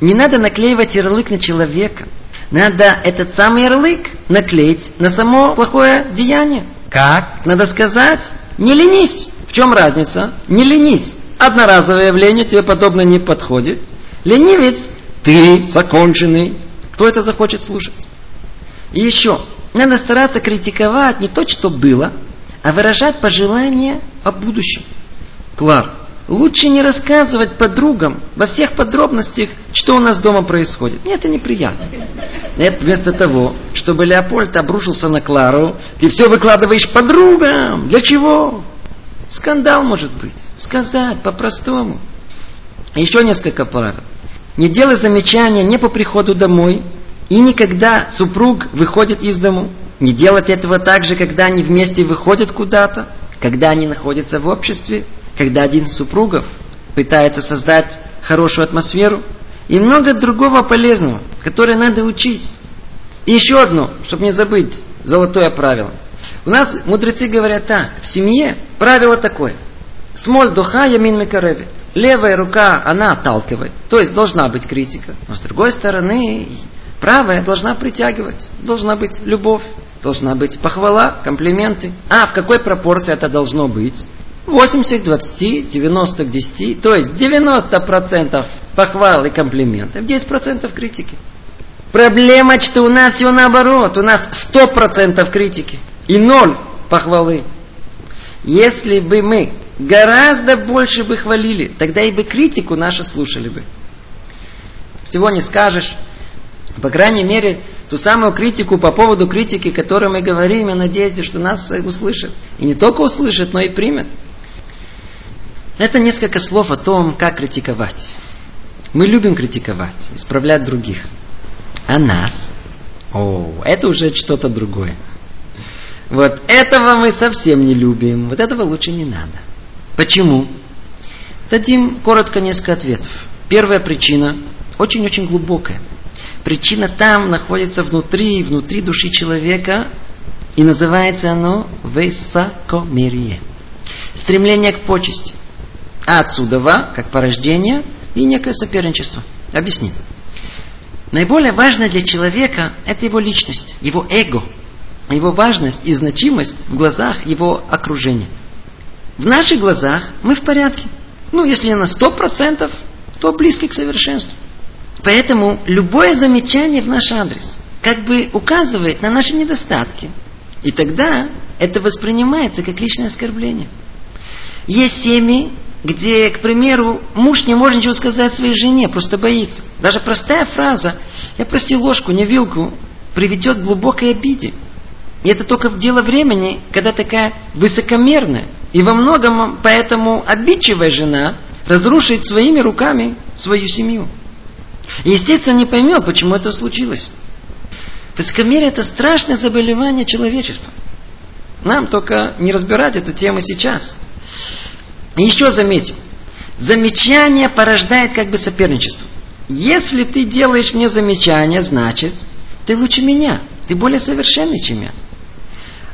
Не надо наклеивать ярлык на человека – надо этот самый ярлык наклеить на само плохое деяние. Как? Надо сказать, не ленись. В чем разница? Не ленись. Одноразовое явление тебе подобно не подходит. Ленивец, ты законченный. Кто это захочет слушать? И еще, надо стараться критиковать не то, что было, а выражать пожелания о будущем. Клар, Лучше не рассказывать подругам во всех подробностях, что у нас дома происходит. Мне это неприятно. Нет, вместо того, чтобы Леопольд обрушился на Клару, ты все выкладываешь подругам. Для чего? Скандал может быть. Сказать по-простому. Еще несколько правил. Не делай замечания не по приходу домой и никогда супруг выходит из дому. Не делать этого так же, когда они вместе выходят куда-то, когда они находятся в обществе когда один из супругов пытается создать хорошую атмосферу, и много другого полезного, которое надо учить. И еще одно, чтобы не забыть, золотое правило. У нас мудрецы говорят так, в семье правило такое. Смоль духа ямин мекаревит. Левая рука, она отталкивает. То есть должна быть критика. Но с другой стороны, правая должна притягивать. Должна быть любовь. Должна быть похвала, комплименты. А в какой пропорции это должно быть? 80 к 20, 90 к 10, то есть 90% похвал и комплиментов, 10% критики. Проблема, что у нас все наоборот. У нас сто процентов критики и ноль похвалы. Если бы мы гораздо больше бы хвалили, тогда и бы критику нашу слушали бы. Всего не скажешь. По крайней мере, ту самую критику по поводу критики, о которой мы говорим, я надеюсь, что нас услышат. И не только услышат, но и примут. Это несколько слов о том, как критиковать. Мы любим критиковать, исправлять других. А нас? О, это уже что-то другое. Вот этого мы совсем не любим. Вот этого лучше не надо. Почему? Дадим коротко несколько ответов. Первая причина очень-очень глубокая. Причина там находится внутри, внутри души человека, и называется оно высокомерие. Стремление к почести. А отсюда, как порождение, и некое соперничество. Объясним. Наиболее важное для человека – это его личность, его эго, его важность и значимость в глазах его окружения. В наших глазах мы в порядке. Ну, если не на сто процентов, то близки к совершенству. Поэтому любое замечание в наш адрес как бы указывает на наши недостатки. И тогда это воспринимается как личное оскорбление. Есть семьи, где, к примеру, муж не может ничего сказать своей жене, просто боится. Даже простая фраза «я просил ложку, не вилку» приведет к глубокой обиде. И это только в дело времени, когда такая высокомерная и во многом поэтому обидчивая жена разрушит своими руками свою семью. И, естественно, не поймет, почему это случилось. Высокомерие – это страшное заболевание человечества. Нам только не разбирать эту тему сейчас. Еще заметим. Замечание порождает как бы соперничество. Если ты делаешь мне замечание, значит, ты лучше меня. Ты более совершенный, чем я.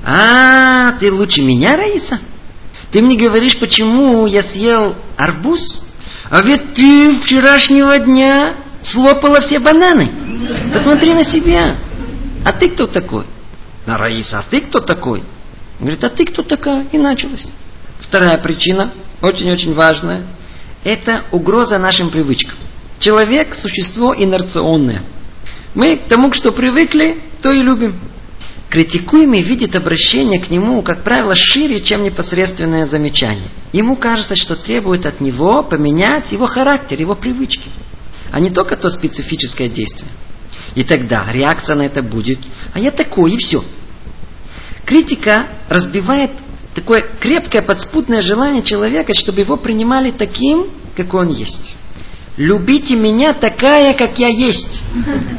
А, ты лучше меня, Раиса? Ты мне говоришь, почему я съел арбуз? А ведь ты вчерашнего дня слопала все бананы. Посмотри на себя. А ты кто такой? На Раиса, а ты кто такой? Говорит, а ты кто такая? И началось. Вторая причина очень-очень важное, это угроза нашим привычкам. Человек – существо инерционное. Мы к тому, что привыкли, то и любим. Критикуемый видит обращение к нему, как правило, шире, чем непосредственное замечание. Ему кажется, что требует от него поменять его характер, его привычки, а не только то специфическое действие. И тогда реакция на это будет, а я такой, и все. Критика разбивает такое крепкое подспутное желание человека, чтобы его принимали таким, как он есть. Любите меня такая, как я есть.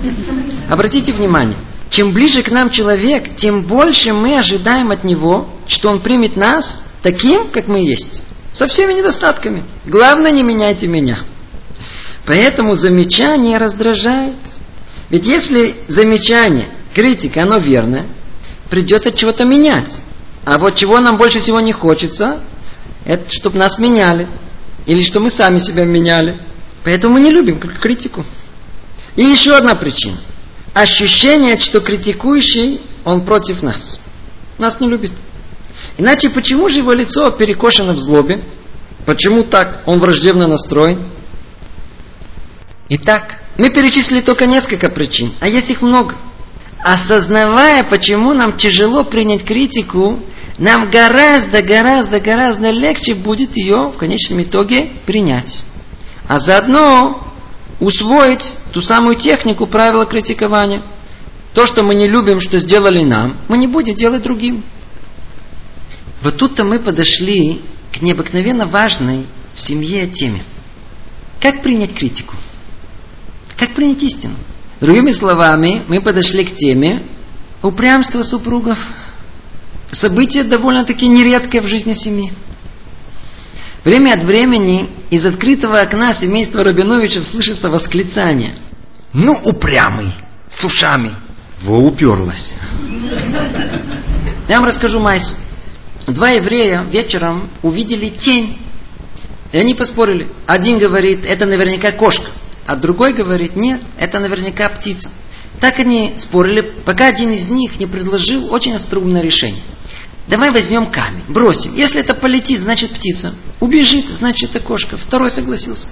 Обратите внимание, чем ближе к нам человек, тем больше мы ожидаем от него, что он примет нас таким, как мы есть. Со всеми недостатками. Главное, не меняйте меня. Поэтому замечание раздражает. Ведь если замечание, критика, оно верное, придется чего-то менять. А вот чего нам больше всего не хочется, это чтобы нас меняли. Или что мы сами себя меняли. Поэтому мы не любим критику. И еще одна причина. Ощущение, что критикующий, он против нас. Нас не любит. Иначе почему же его лицо перекошено в злобе? Почему так? Он враждебно настроен. Итак, мы перечислили только несколько причин, а есть их много осознавая, почему нам тяжело принять критику, нам гораздо, гораздо, гораздо легче будет ее в конечном итоге принять. А заодно усвоить ту самую технику правила критикования. То, что мы не любим, что сделали нам, мы не будем делать другим. Вот тут-то мы подошли к необыкновенно важной в семье теме. Как принять критику? Как принять истину? Другими словами, мы подошли к теме упрямства супругов. Событие довольно-таки нередкое в жизни семьи. Время от времени из открытого окна семейства Рабиновичев слышится восклицание. Ну, упрямый, с ушами. Во уперлась. Я вам расскажу Майсу. Два еврея вечером увидели тень. И они поспорили. Один говорит, это наверняка кошка а другой говорит, нет, это наверняка птица. Так они спорили, пока один из них не предложил очень остроумное решение. Давай возьмем камень, бросим. Если это полетит, значит птица. Убежит, значит это кошка. Второй согласился.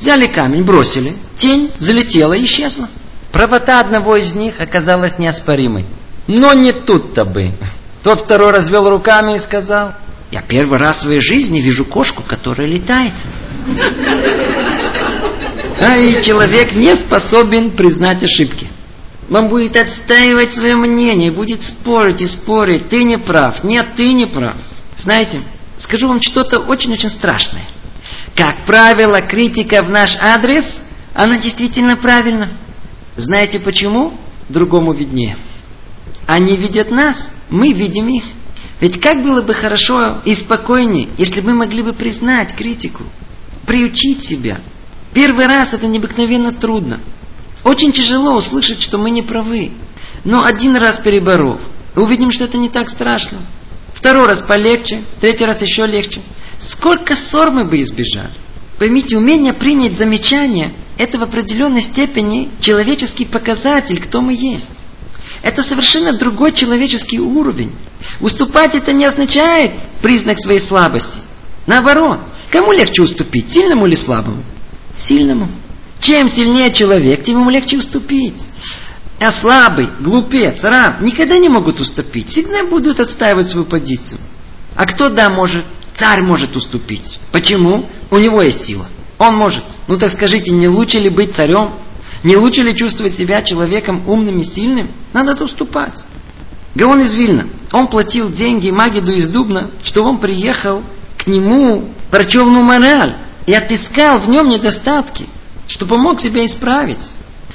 Взяли камень, бросили. Тень залетела и исчезла. Правота одного из них оказалась неоспоримой. Но не тут-то бы. Тот второй развел руками и сказал, я первый раз в своей жизни вижу кошку, которая летает. А и человек не способен признать ошибки. Он будет отстаивать свое мнение, будет спорить и спорить. Ты не прав. Нет, ты не прав. Знаете, скажу вам что-то очень-очень страшное. Как правило, критика в наш адрес, она действительно правильна. Знаете почему? Другому виднее. Они видят нас, мы видим их. Ведь как было бы хорошо и спокойнее, если бы мы могли бы признать критику, приучить себя. Первый раз это необыкновенно трудно. Очень тяжело услышать, что мы не правы. Но один раз переборов, увидим, что это не так страшно. Второй раз полегче, третий раз еще легче. Сколько ссор мы бы избежали. Поймите, умение принять замечание – это в определенной степени человеческий показатель, кто мы есть. Это совершенно другой человеческий уровень. Уступать это не означает признак своей слабости. Наоборот, кому легче уступить, сильному или слабому? Сильному. Чем сильнее человек, тем ему легче уступить. А слабый, глупец, раб никогда не могут уступить. Всегда будут отстаивать свою позицию. А кто да может? Царь может уступить. Почему? У него есть сила. Он может. Ну так скажите, не лучше ли быть царем? Не лучше ли чувствовать себя человеком умным и сильным? Надо уступать. Гаон из Вильна, он платил деньги Магиду из Дубна, что он приехал к нему, прочел ему мораль и отыскал в нем недостатки, что помог себя исправить.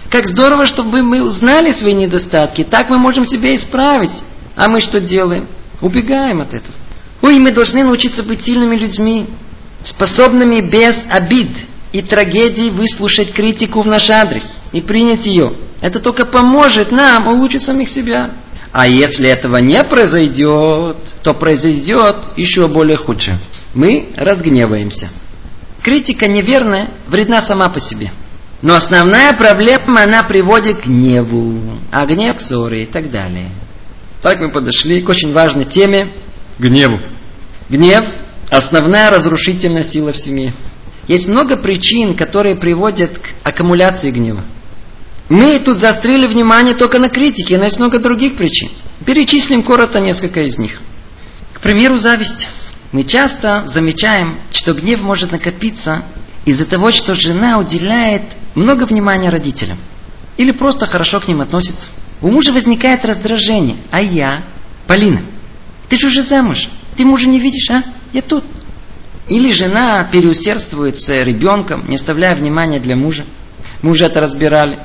Как здорово, чтобы мы узнали свои недостатки, так мы можем себя исправить. А мы что делаем? Убегаем от этого. Ой, мы должны научиться быть сильными людьми, способными без обид и трагедий выслушать критику в наш адрес и принять ее. Это только поможет нам улучшить самих себя. А если этого не произойдет, то произойдет еще более худшее. Мы разгневаемся. Критика неверная, вредна сама по себе. Но основная проблема, она приводит к гневу, а гнев к ссоре и так далее. Так мы подошли к очень важной теме – гневу. Гнев – основная разрушительная сила в семье. Есть много причин, которые приводят к аккумуляции гнева. Мы тут заострили внимание только на критике, но есть много других причин. Перечислим коротко несколько из них. К примеру, зависть. Мы часто замечаем, что гнев может накопиться из-за того, что жена уделяет много внимания родителям. Или просто хорошо к ним относится. У мужа возникает раздражение. А я? Полина, ты же уже замуж. Ты мужа не видишь, а? Я тут. Или жена переусердствует с ребенком, не оставляя внимания для мужа. Мы уже это разбирали.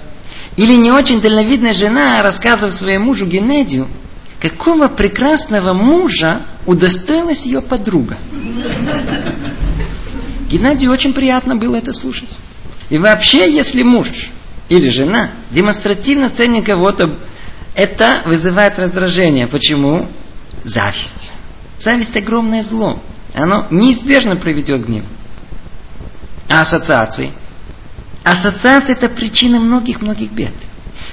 Или не очень дальновидная жена рассказывает своему мужу Геннадию, какого прекрасного мужа удостоилась ее подруга. Геннадию очень приятно было это слушать. И вообще, если муж или жена демонстративно ценит кого-то, это вызывает раздражение. Почему? Зависть. Зависть – огромное зло. Оно неизбежно приведет к гневу. А ассоциации – Ассоциация – это причина многих-многих бед.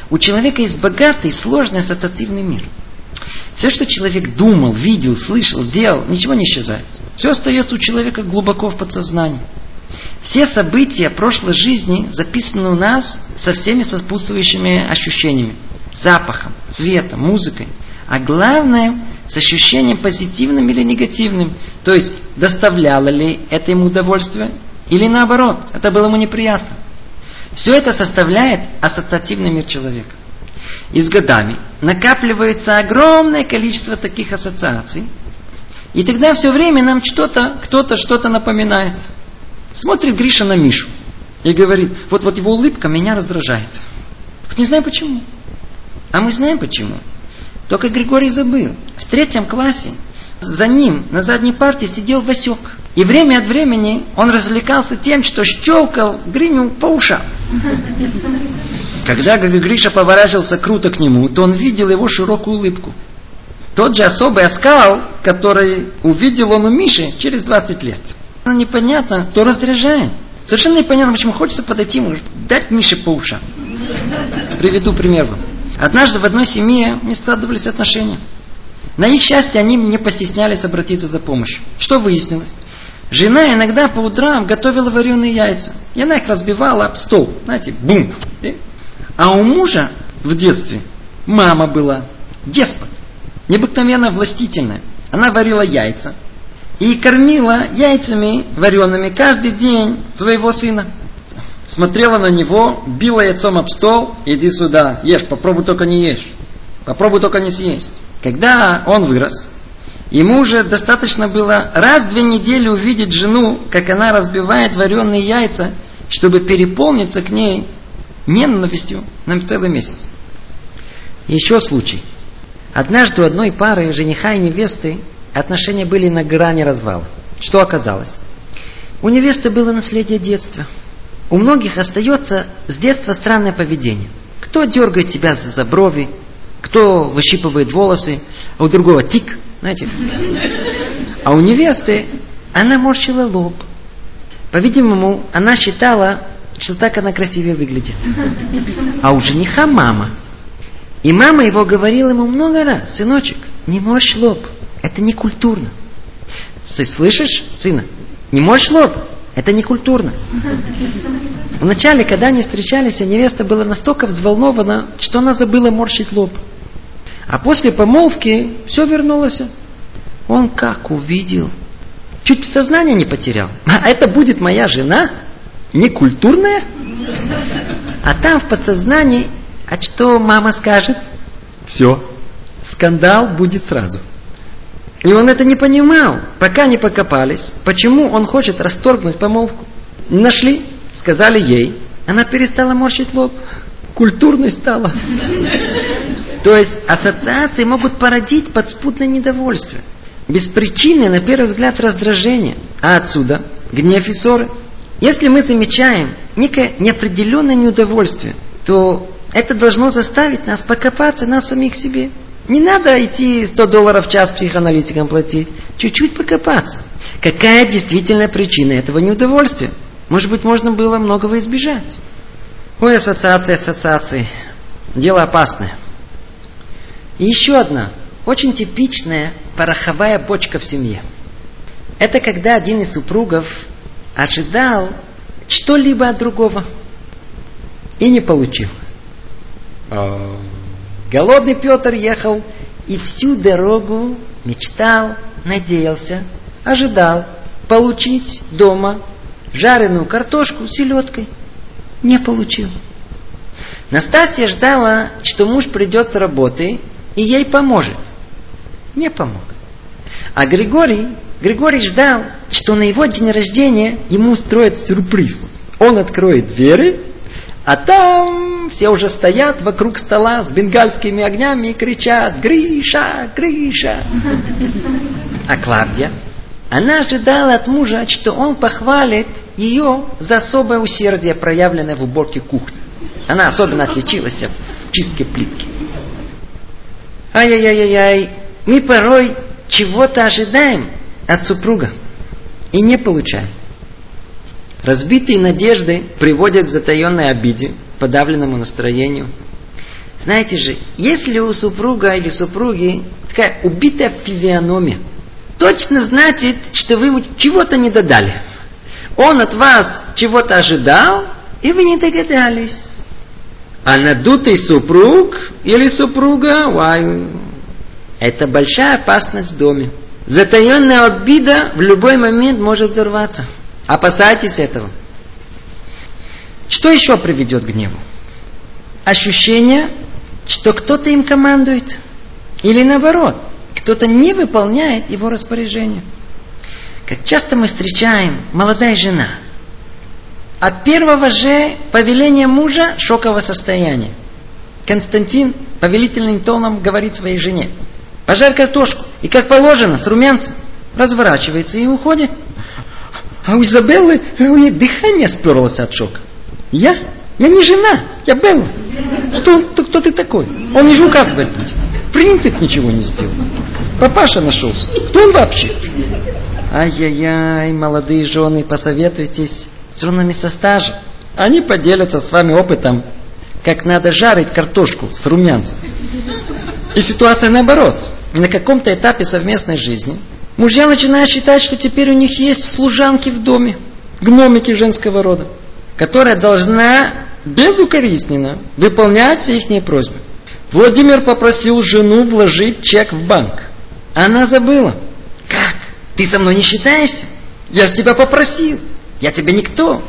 У человека есть богатый, сложный ассоциативный мир. Все, что человек думал, видел, слышал, делал, ничего не исчезает. Все остается у человека глубоко в подсознании. Все события прошлой жизни записаны у нас со всеми сопутствующими ощущениями. Запахом, цветом, музыкой. А главное, с ощущением позитивным или негативным. То есть, доставляло ли это ему удовольствие, или наоборот, это было ему неприятно. Все это составляет ассоциативный мир человека. И с годами накапливается огромное количество таких ассоциаций. И тогда все время нам что-то, кто-то что-то напоминает. Смотрит Гриша на Мишу и говорит, вот, вот его улыбка меня раздражает. Не знаю почему. А мы знаем почему. Только Григорий забыл. В третьем классе за ним на задней парте сидел Васек. И время от времени он развлекался тем, что щелкал Гриню по ушам. Когда Гриша поворачивался круто к нему, то он видел его широкую улыбку. Тот же особый оскал, который увидел он у Миши через 20 лет. Но непонятно, то раздражает. Совершенно непонятно, почему хочется подойти ему, дать Мише по ушам. Приведу пример вам. Однажды в одной семье не складывались отношения. На их счастье они не постеснялись обратиться за помощью. Что выяснилось? Жена иногда по утрам готовила вареные яйца. И она их разбивала об стол. Знаете, бум. А у мужа в детстве мама была деспот, необыкновенно властительная. Она варила яйца и кормила яйцами вареными каждый день своего сына. Смотрела на него, била яйцом об стол, иди сюда, ешь, попробуй только не ешь. Попробуй только не съесть. Когда он вырос, ему уже достаточно было раз в две недели увидеть жену, как она разбивает вареные яйца, чтобы переполниться к ней ненавистью на целый месяц. Еще случай. Однажды у одной пары жениха и невесты отношения были на грани развала. Что оказалось? У невесты было наследие детства. У многих остается с детства странное поведение. Кто дергает тебя за брови, кто выщипывает волосы, а у другого тик, знаете. А у невесты она морщила лоб. По-видимому, она считала, что так она красивее выглядит. А у жениха мама. И мама его говорила ему много раз, сыночек, не морщ лоб, это не культурно. Ты слышишь, сына? Не морщ лоб, это не культурно. Вначале, когда они встречались, невеста была настолько взволнована, что она забыла морщить лоб. А после помолвки все вернулось. Он как увидел. Чуть сознание не потерял. А это будет моя жена? Не культурная? А там в подсознании, а что мама скажет? Все. Скандал будет сразу. И он это не понимал, пока не покопались, почему он хочет расторгнуть помолвку. Нашли, сказали ей, она перестала морщить лоб культурной стала. То есть ассоциации могут породить подспудное недовольство. Без причины, на первый взгляд, раздражение. А отсюда гнев и ссоры. Если мы замечаем некое неопределенное неудовольствие, то это должно заставить нас покопаться на самих себе. Не надо идти 100 долларов в час психоаналитикам платить. Чуть-чуть покопаться. Какая действительно причина этого неудовольствия? Может быть, можно было многого избежать. Ой, ассоциации, ассоциации. Дело опасное. И еще одна, очень типичная пороховая бочка в семье. Это когда один из супругов ожидал что-либо от другого и не получил. А. Голодный Петр ехал и всю дорогу мечтал, надеялся, ожидал получить дома жареную картошку с селедкой – не получил. Настасья ждала, что муж придет с работы и ей поможет. Не помог. А Григорий, Григорий ждал, что на его день рождения ему устроят сюрприз. Он откроет двери, а там все уже стоят вокруг стола с бенгальскими огнями и кричат «Гриша! Гриша!». А Клавдия? Она ожидала от мужа, что он похвалит ее за особое усердие, проявленное в уборке кухни. Она особенно отличилась в чистке плитки. Ай-яй-яй-яй, мы порой чего-то ожидаем от супруга и не получаем. Разбитые надежды приводят к затаенной обиде, подавленному настроению. Знаете же, если у супруга или супруги такая убитая физиономия, точно значит, что вы ему чего-то не додали. Он от вас чего-то ожидал, и вы не догадались. А надутый супруг или супруга, вай, это большая опасность в доме. Затаенная обида в любой момент может взорваться. Опасайтесь этого. Что еще приведет к гневу? Ощущение, что кто-то им командует. Или наоборот, кто-то не выполняет его распоряжение. Как часто мы встречаем молодая жена. От первого же повеления мужа шоковое состояние. Константин повелительным тоном говорит своей жене. Пожарь картошку. И как положено, с румянцем. Разворачивается и уходит. А у Изабеллы у нее дыхание сперлось от шока. Я? Я не жена, я Белла. Кто, кто, кто ты такой? Он не же указывать будет. Принцип ничего не сделал. Папаша нашелся. Кто он вообще? Ай-яй-яй, молодые жены, посоветуйтесь с женами со стажа. Они поделятся с вами опытом, как надо жарить картошку с румянцем. И ситуация наоборот. На каком-то этапе совместной жизни мужья начинают считать, что теперь у них есть служанки в доме, гномики женского рода, которая должна безукоризненно выполнять все их просьбы. Владимир попросил жену вложить чек в банк. Она забыла. Как? Ты со мной не считаешься? Я же тебя попросил. Я тебе никто.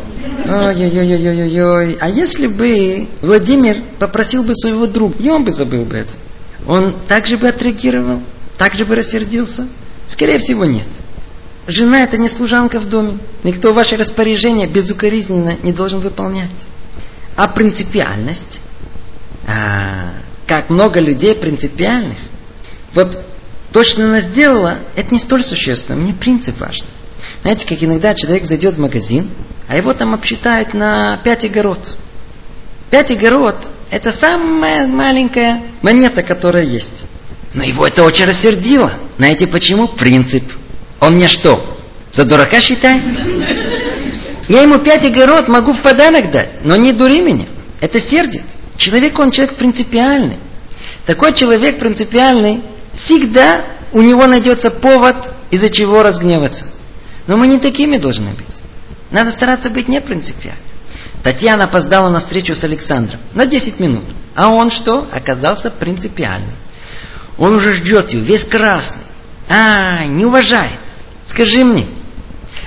Ой-ой-ой-ой-ой. А если бы Владимир попросил бы своего друга, и он бы забыл бы это? Он также бы отреагировал? Также бы рассердился? Скорее всего, нет. Жена это не служанка в доме. Никто ваше распоряжение безукоризненно не должен выполнять. А принципиальность? А, как много людей принципиальных. Вот то, что она сделала, это не столь существенно. Мне принцип важен. Знаете, как иногда человек зайдет в магазин, а его там обсчитают на пять огород. Пять огород – это самая маленькая монета, которая есть. Но его это очень рассердило. Знаете почему? Принцип. Он мне что, за дурака считает? Я ему пять огород могу в подарок дать, но не дури меня. Это сердит. Человек, он человек принципиальный. Такой человек принципиальный, всегда у него найдется повод, из-за чего разгневаться. Но мы не такими должны быть. Надо стараться быть не принципиальным. Татьяна опоздала на встречу с Александром на 10 минут. А он что? Оказался принципиальным. Он уже ждет ее, весь красный. А, не уважает. Скажи мне,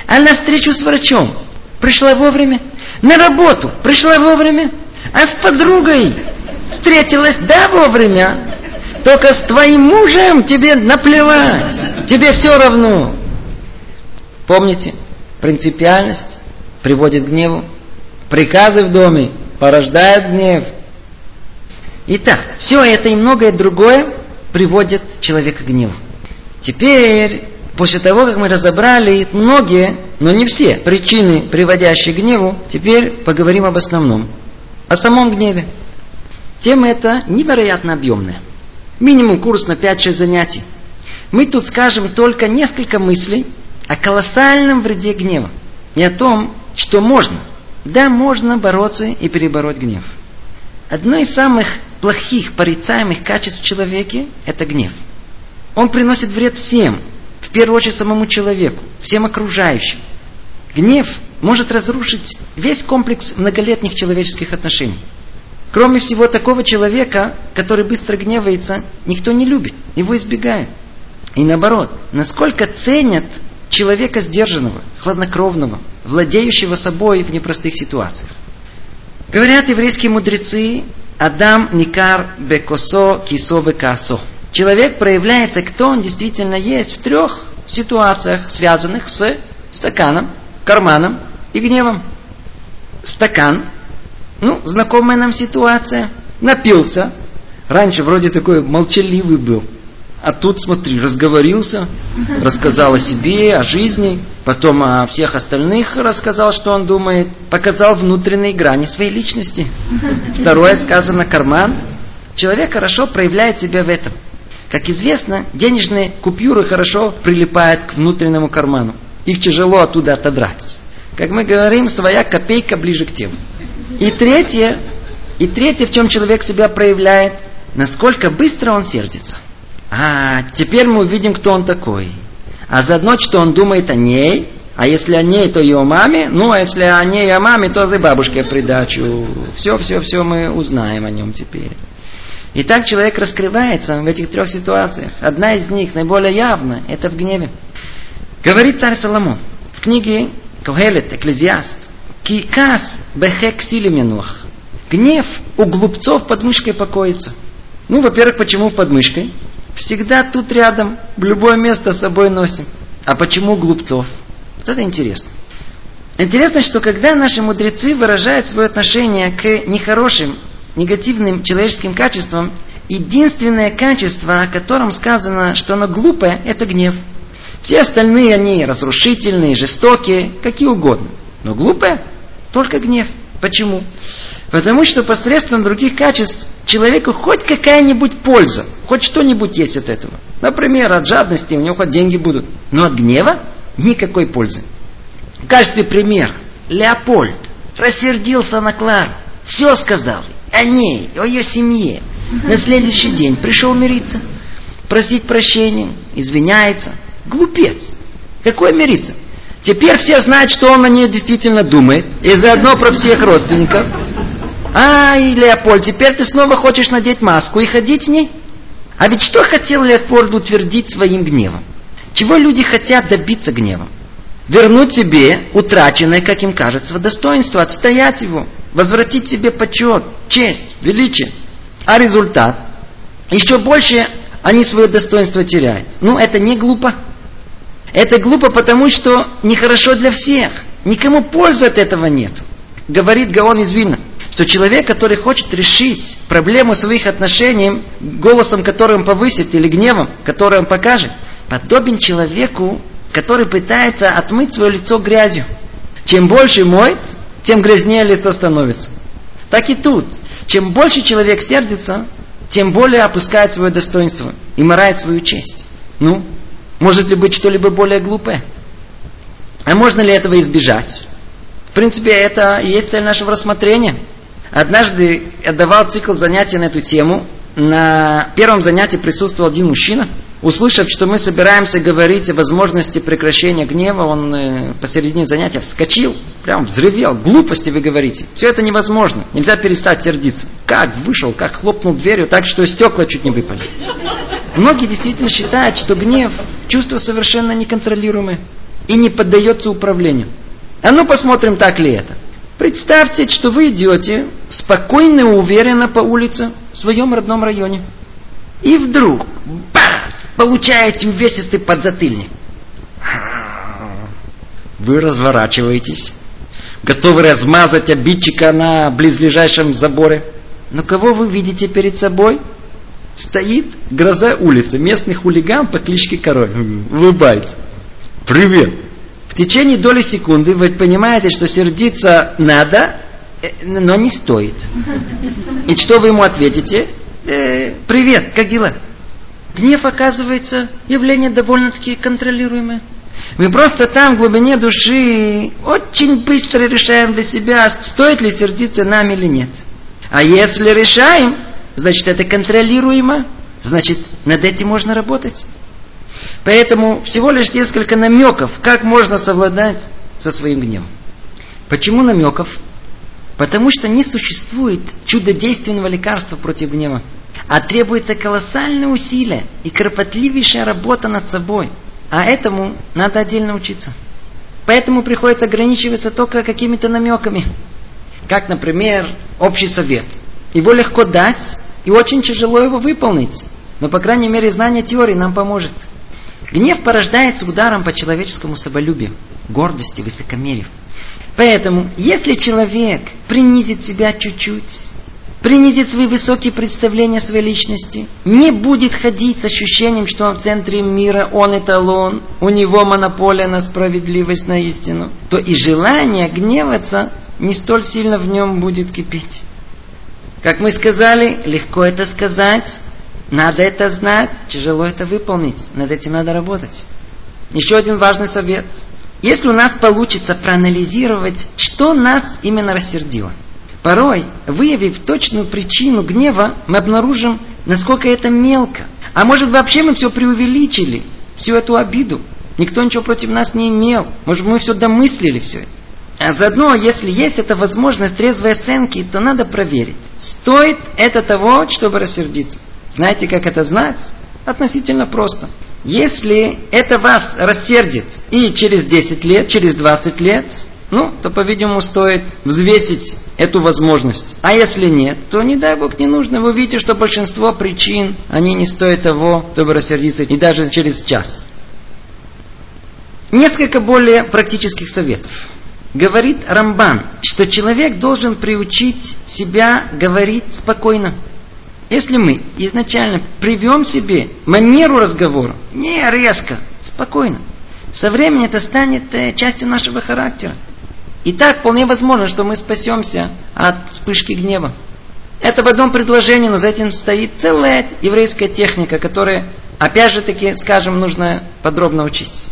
а на встречу с врачом пришла вовремя? На работу пришла вовремя? А с подругой встретилась, да, вовремя? Только с твоим мужем тебе наплевать. Тебе все равно. Помните, принципиальность приводит к гневу. Приказы в доме порождают гнев. Итак, все это и многое другое приводит человека к гневу. Теперь, после того, как мы разобрали многие, но не все причины, приводящие к гневу, теперь поговорим об основном. О самом гневе. Тема эта невероятно объемная. Минимум курс на 5-6 занятий. Мы тут скажем только несколько мыслей о колоссальном вреде гнева. И о том, что можно. Да, можно бороться и перебороть гнев. Одно из самых плохих, порицаемых качеств в человеке – это гнев. Он приносит вред всем, в первую очередь самому человеку, всем окружающим. Гнев может разрушить весь комплекс многолетних человеческих отношений. Кроме всего такого человека, который быстро гневается, никто не любит, его избегают. И наоборот, насколько ценят человека сдержанного, хладнокровного, владеющего собой в непростых ситуациях. Говорят еврейские мудрецы, Адам Никар Бекосо Кисо Бекасо. Человек проявляется, кто он действительно есть в трех ситуациях, связанных с стаканом, карманом и гневом. Стакан, ну, знакомая нам ситуация, напился, раньше вроде такой молчаливый был, а тут, смотри, разговорился, рассказал о себе, о жизни, потом о всех остальных рассказал, что он думает, показал внутренние грани своей личности. Второе сказано карман. Человек хорошо проявляет себя в этом. Как известно, денежные купюры хорошо прилипают к внутреннему карману. Их тяжело оттуда отодрать. Как мы говорим, своя копейка ближе к телу. И третье, и третье, в чем человек себя проявляет, насколько быстро он сердится – а, теперь мы увидим, кто он такой. А заодно, что он думает о ней, а если о ней, то ее маме, ну, а если о ней и о маме, то за бабушкой придачу. Все, все, все мы узнаем о нем теперь. И так человек раскрывается в этих трех ситуациях. Одна из них, наиболее явно, это в гневе. Говорит царь Соломон в книге Когелет, Экклезиаст, Кикас бехек силименуах. Гнев у глупцов под мышкой покоится. Ну, во-первых, почему в подмышкой? Всегда тут рядом, в любое место с собой носим. А почему глупцов? Вот это интересно. Интересно, что когда наши мудрецы выражают свое отношение к нехорошим, негативным человеческим качествам, единственное качество, о котором сказано, что оно глупое, это гнев. Все остальные они разрушительные, жестокие, какие угодно. Но глупое только гнев. Почему? Потому что посредством других качеств человеку хоть какая-нибудь польза, хоть что-нибудь есть от этого. Например, от жадности у него хоть деньги будут. Но от гнева никакой пользы. В качестве примера, Леопольд рассердился на Клару. Все сказал о ней, о ее семье. На следующий день пришел мириться, просить прощения, извиняется. Глупец. Какой мириться? Теперь все знают, что он о ней действительно думает. И заодно про всех родственников. Ай, Леопольд, теперь ты снова хочешь надеть маску и ходить с ней? А ведь что хотел Леопольд утвердить своим гневом? Чего люди хотят добиться гневом? Вернуть себе утраченное, как им кажется, достоинство, отстоять его, возвратить себе почет, честь, величие. А результат? Еще больше они свое достоинство теряют. Ну, это не глупо. Это глупо, потому что нехорошо для всех. Никому пользы от этого нет. Говорит Гаон из Вильна, что человек, который хочет решить проблему своих отношений голосом, который он повысит, или гневом, который он покажет, подобен человеку, который пытается отмыть свое лицо грязью. Чем больше моет, тем грязнее лицо становится. Так и тут. Чем больше человек сердится, тем более опускает свое достоинство и морает свою честь. Ну, может ли быть что-либо более глупое? А можно ли этого избежать? В принципе, это и есть цель нашего рассмотрения. Однажды я давал цикл занятий на эту тему. На первом занятии присутствовал один мужчина – Услышав, что мы собираемся говорить о возможности прекращения гнева, он э, посередине занятия вскочил, прям взревел. Глупости вы говорите. Все это невозможно. Нельзя перестать сердиться. Как вышел, как хлопнул дверью, так что стекла чуть не выпали. Многие действительно считают, что гнев – чувство совершенно неконтролируемое и не поддается управлению. А ну посмотрим, так ли это. Представьте, что вы идете спокойно и уверенно по улице в своем родном районе. И вдруг, бах, получаете увесистый подзатыльник. Вы разворачиваетесь, готовы размазать обидчика на близлежащем заборе. Но кого вы видите перед собой? Стоит гроза улицы, местный хулиган по кличке Король. Улыбается. Привет. В течение доли секунды вы понимаете, что сердиться надо, э, но не стоит. И что вы ему ответите? Э, привет, как дела? Гнев, оказывается, явление довольно-таки контролируемое. Мы просто там, в глубине души, очень быстро решаем для себя, стоит ли сердиться нам или нет. А если решаем, значит, это контролируемо, значит, над этим можно работать. Поэтому всего лишь несколько намеков, как можно совладать со своим гневом. Почему намеков? Потому что не существует чудодейственного лекарства против гнева а требуется колоссальные усилия и кропотливейшая работа над собой. А этому надо отдельно учиться. Поэтому приходится ограничиваться только какими-то намеками. Как, например, общий совет. Его легко дать и очень тяжело его выполнить. Но, по крайней мере, знание теории нам поможет. Гнев порождается ударом по человеческому соболюбию, гордости, высокомерию. Поэтому, если человек принизит себя чуть-чуть, принизит свои высокие представления своей личности, не будет ходить с ощущением, что он в центре мира, он эталон, у него монополия на справедливость, на истину, то и желание гневаться не столь сильно в нем будет кипеть. Как мы сказали, легко это сказать, надо это знать, тяжело это выполнить, над этим надо работать. Еще один важный совет. Если у нас получится проанализировать, что нас именно рассердило – Порой, выявив точную причину гнева, мы обнаружим, насколько это мелко. А может вообще мы все преувеличили, всю эту обиду. Никто ничего против нас не имел. Может мы все домыслили все это. А заодно, если есть эта возможность трезвой оценки, то надо проверить, стоит это того, чтобы рассердиться. Знаете, как это знать? Относительно просто. Если это вас рассердит и через 10 лет, через 20 лет, ну, то, по-видимому, стоит взвесить эту возможность. А если нет, то, не дай Бог, не нужно. Вы видите, что большинство причин, они не стоят того, чтобы рассердиться, и даже через час. Несколько более практических советов. Говорит Рамбан, что человек должен приучить себя говорить спокойно. Если мы изначально привьем себе манеру разговора, не резко, спокойно, со временем это станет э, частью нашего характера. И так вполне возможно, что мы спасемся от вспышки гнева. Это в одном предложении, но за этим стоит целая еврейская техника, которая, опять же таки, скажем, нужно подробно учить.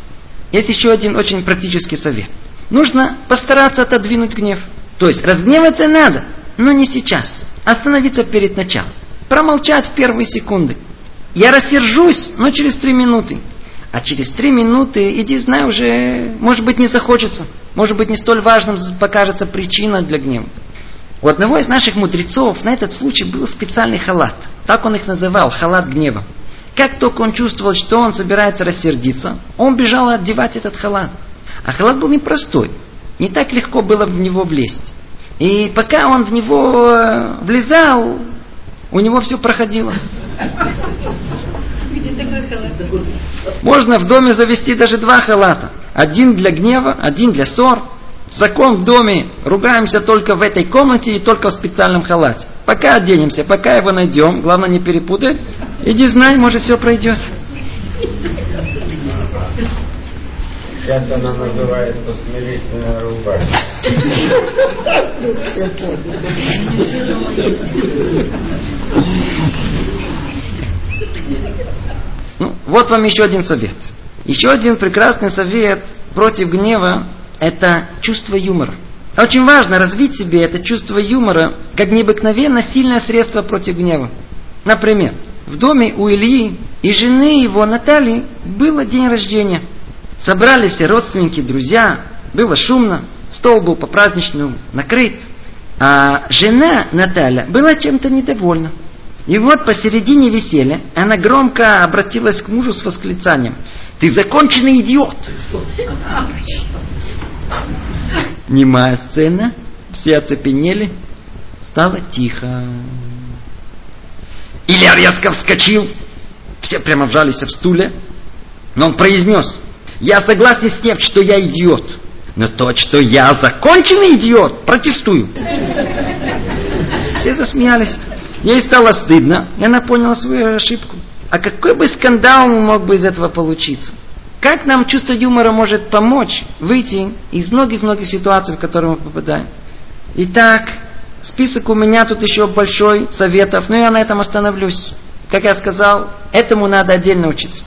Есть еще один очень практический совет. Нужно постараться отодвинуть гнев. То есть разгневаться надо, но не сейчас. Остановиться перед началом. Промолчать в первые секунды. Я рассержусь, но через три минуты. А через три минуты, иди знай, уже, может быть, не захочется. Может быть, не столь важным покажется причина для гнева. У одного из наших мудрецов на этот случай был специальный халат. Так он их называл, халат гнева. Как только он чувствовал, что он собирается рассердиться, он бежал одевать этот халат. А халат был непростой. Не так легко было в него влезть. И пока он в него э, влезал, у него все проходило. Можно в доме завести даже два халата. Один для гнева, один для ссор. Закон в доме. Ругаемся только в этой комнате и только в специальном халате. Пока оденемся, пока его найдем. Главное не перепутай. Иди знай, может все пройдет. Сейчас она называется смирительная рубашка. Все. Ну, вот вам еще один совет. Еще один прекрасный совет против гнева – это чувство юмора. Очень важно развить себе это чувство юмора как необыкновенно сильное средство против гнева. Например, в доме у Ильи и жены его Натальи было день рождения. Собрали все родственники, друзья, было шумно, стол был по-праздничному накрыт. А жена Наталья была чем-то недовольна. И вот посередине веселья она громко обратилась к мужу с восклицанием. Ты законченный идиот! Немая сцена, все оцепенели, стало тихо. Илья резко вскочил, все прямо вжались в стуле, но он произнес, я согласен с тем, что я идиот, но то, что я законченный идиот, протестую. Все засмеялись. Ей стало стыдно, и она поняла свою ошибку. А какой бы скандал мог бы из этого получиться? Как нам чувство юмора может помочь выйти из многих-многих ситуаций, в которые мы попадаем? Итак, список у меня тут еще большой советов, но я на этом остановлюсь. Как я сказал, этому надо отдельно учиться.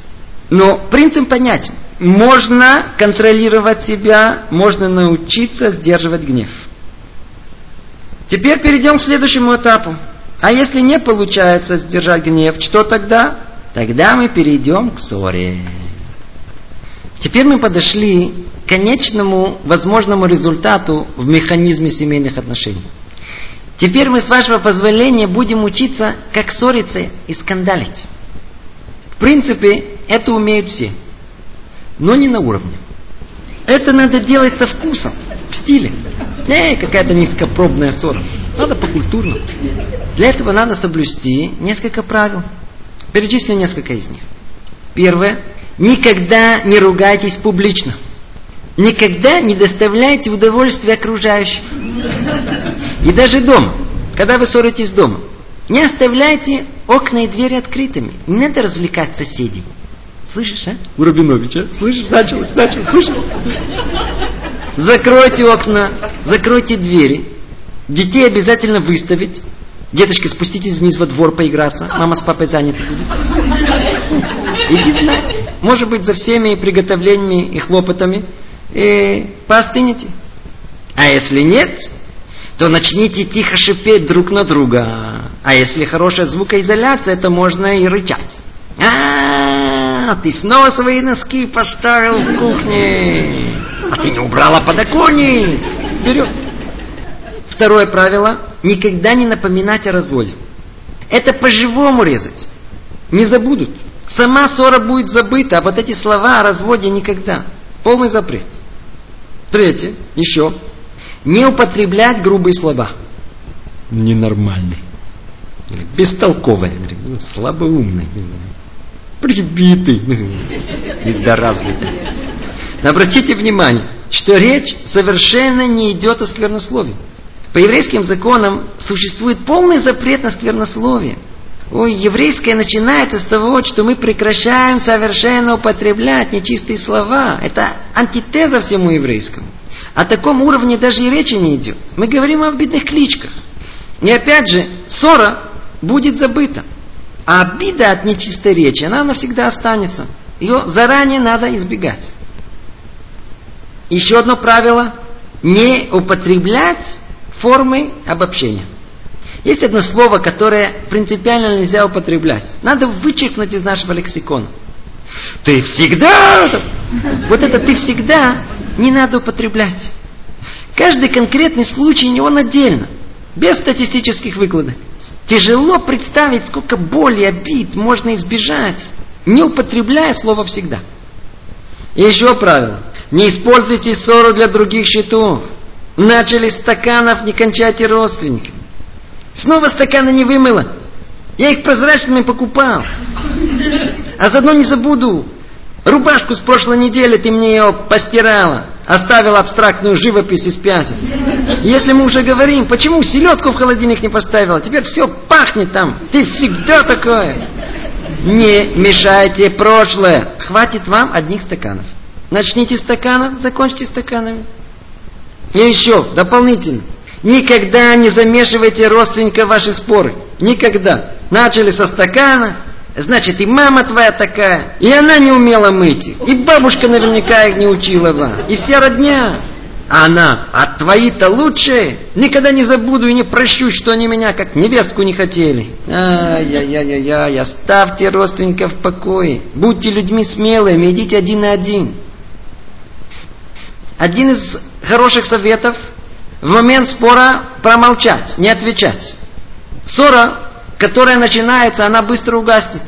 Но принцип понятен. Можно контролировать себя, можно научиться сдерживать гнев. Теперь перейдем к следующему этапу. А если не получается сдержать гнев, что тогда? Тогда мы перейдем к ссоре. Теперь мы подошли к конечному возможному результату в механизме семейных отношений. Теперь мы, с вашего позволения, будем учиться, как ссориться и скандалить. В принципе, это умеют все, но не на уровне. Это надо делать со вкусом, в стиле. Не какая-то низкопробная ссора. Надо по культурно. Для этого надо соблюсти несколько правил. Перечислю несколько из них. Первое. Никогда не ругайтесь публично. Никогда не доставляйте удовольствия окружающим. И даже дома, когда вы ссоритесь дома, не оставляйте окна и двери открытыми. Не надо развлекать соседей. Слышишь, а? У Рабиновича. Слышишь? Началось, началось. Слышишь? Закройте окна, закройте двери. Детей обязательно выставить. Деточки, спуститесь вниз во двор поиграться. Мама с папой заняты знай. Может быть, за всеми приготовлениями и хлопотами и поостынете. А если нет, то начните тихо шипеть друг на друга. А если хорошая звукоизоляция, то можно и рычать. А, ты снова свои носки поставил в кухне. А ты не убрала подоконник. Вперед. Второе правило. Никогда не напоминать о разводе. Это по-живому резать. Не забудут. Сама ссора будет забыта, а вот эти слова о разводе никогда. Полный запрет. Третье. Еще. Не употреблять грубые слова. Ненормальный. Бестолковый. Слабоумный. Прибитый. Недоразвитый. Обратите внимание, что речь совершенно не идет о сквернословии. По еврейским законам существует полный запрет на сквернословие. Ой, еврейское начинается с того, что мы прекращаем совершенно употреблять нечистые слова. Это антитеза всему еврейскому. О таком уровне даже и речи не идет. Мы говорим о бедных кличках. И опять же, ссора будет забыта. А обида от нечистой речи, она навсегда останется. Ее заранее надо избегать. Еще одно правило – не употреблять формы обобщения. Есть одно слово, которое принципиально нельзя употреблять. Надо вычеркнуть из нашего лексикона. Ты всегда... Вот это ты всегда не надо употреблять. Каждый конкретный случай, он отдельно. Без статистических выкладок. Тяжело представить, сколько боли, обид можно избежать, не употребляя слово «всегда». И еще правило. Не используйте ссору для других счетов. Начали стаканов, не кончайте родственниками. Снова стаканы не вымыла. Я их прозрачными покупал. А заодно не забуду. Рубашку с прошлой недели ты мне ее постирала. Оставила абстрактную живопись из пятен. Если мы уже говорим, почему селедку в холодильник не поставила? Теперь все пахнет там. Ты всегда такое. Не мешайте прошлое. Хватит вам одних стаканов. Начните стаканов, закончите стаканами. И еще, дополнительно. Никогда не замешивайте родственника в ваши споры. Никогда. Начали со стакана, значит и мама твоя такая, и она не умела мыть их, и бабушка наверняка их не учила вам, и вся родня. А она, а твои-то лучшие, никогда не забуду и не прощу, что они меня как невестку не хотели. Ай-яй-яй-яй, оставьте родственников в покое, будьте людьми смелыми, идите один на один. Один из хороших советов в момент спора промолчать, не отвечать. Ссора, которая начинается, она быстро угаснет.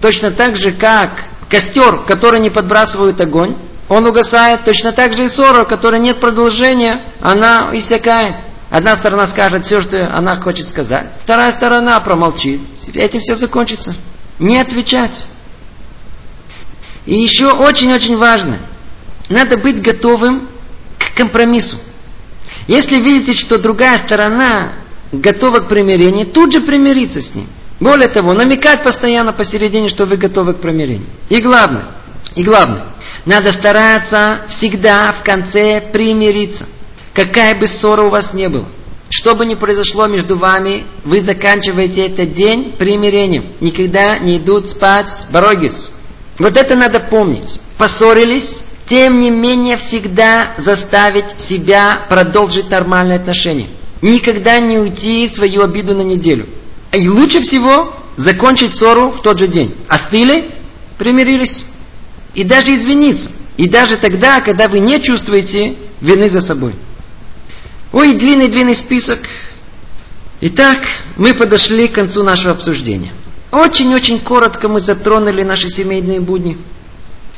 Точно так же, как костер, который не подбрасывают огонь, он угасает. Точно так же и ссора, у которой нет продолжения, она иссякает. Одна сторона скажет все, что она хочет сказать. Вторая сторона промолчит. Этим все закончится. Не отвечать. И еще очень-очень важно. Надо быть готовым к компромиссу. Если видите, что другая сторона готова к примирению, тут же примириться с ним. Более того, намекать постоянно посередине, что вы готовы к примирению. И главное, и главное, надо стараться всегда в конце примириться. Какая бы ссора у вас не была. Что бы ни произошло между вами, вы заканчиваете этот день примирением. Никогда не идут спать барогис. Вот это надо помнить. Поссорились, тем не менее всегда заставить себя продолжить нормальные отношения. Никогда не уйти в свою обиду на неделю. И лучше всего закончить ссору в тот же день. Остыли, примирились. И даже извиниться. И даже тогда, когда вы не чувствуете вины за собой. Ой, длинный-длинный список. Итак, мы подошли к концу нашего обсуждения. Очень-очень коротко мы затронули наши семейные будни.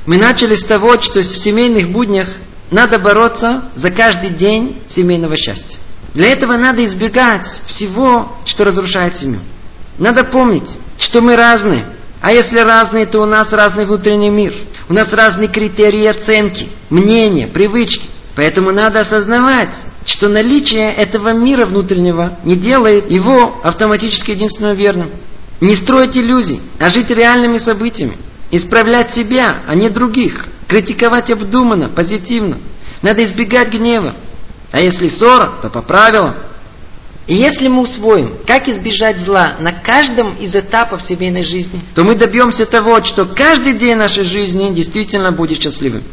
Мы начали с того, что в семейных буднях надо бороться за каждый день семейного счастья. Для этого надо избегать всего, что разрушает семью. Надо помнить, что мы разные. А если разные, то у нас разный внутренний мир. У нас разные критерии оценки, мнения, привычки. Поэтому надо осознавать, что наличие этого мира внутреннего не делает его автоматически единственным верным. Не строить иллюзий, а жить реальными событиями. Исправлять себя, а не других. Критиковать обдуманно, позитивно. Надо избегать гнева. А если ссора, то по правилам. И если мы усвоим, как избежать зла на каждом из этапов семейной жизни, то мы добьемся того, что каждый день нашей жизни действительно будет счастливым.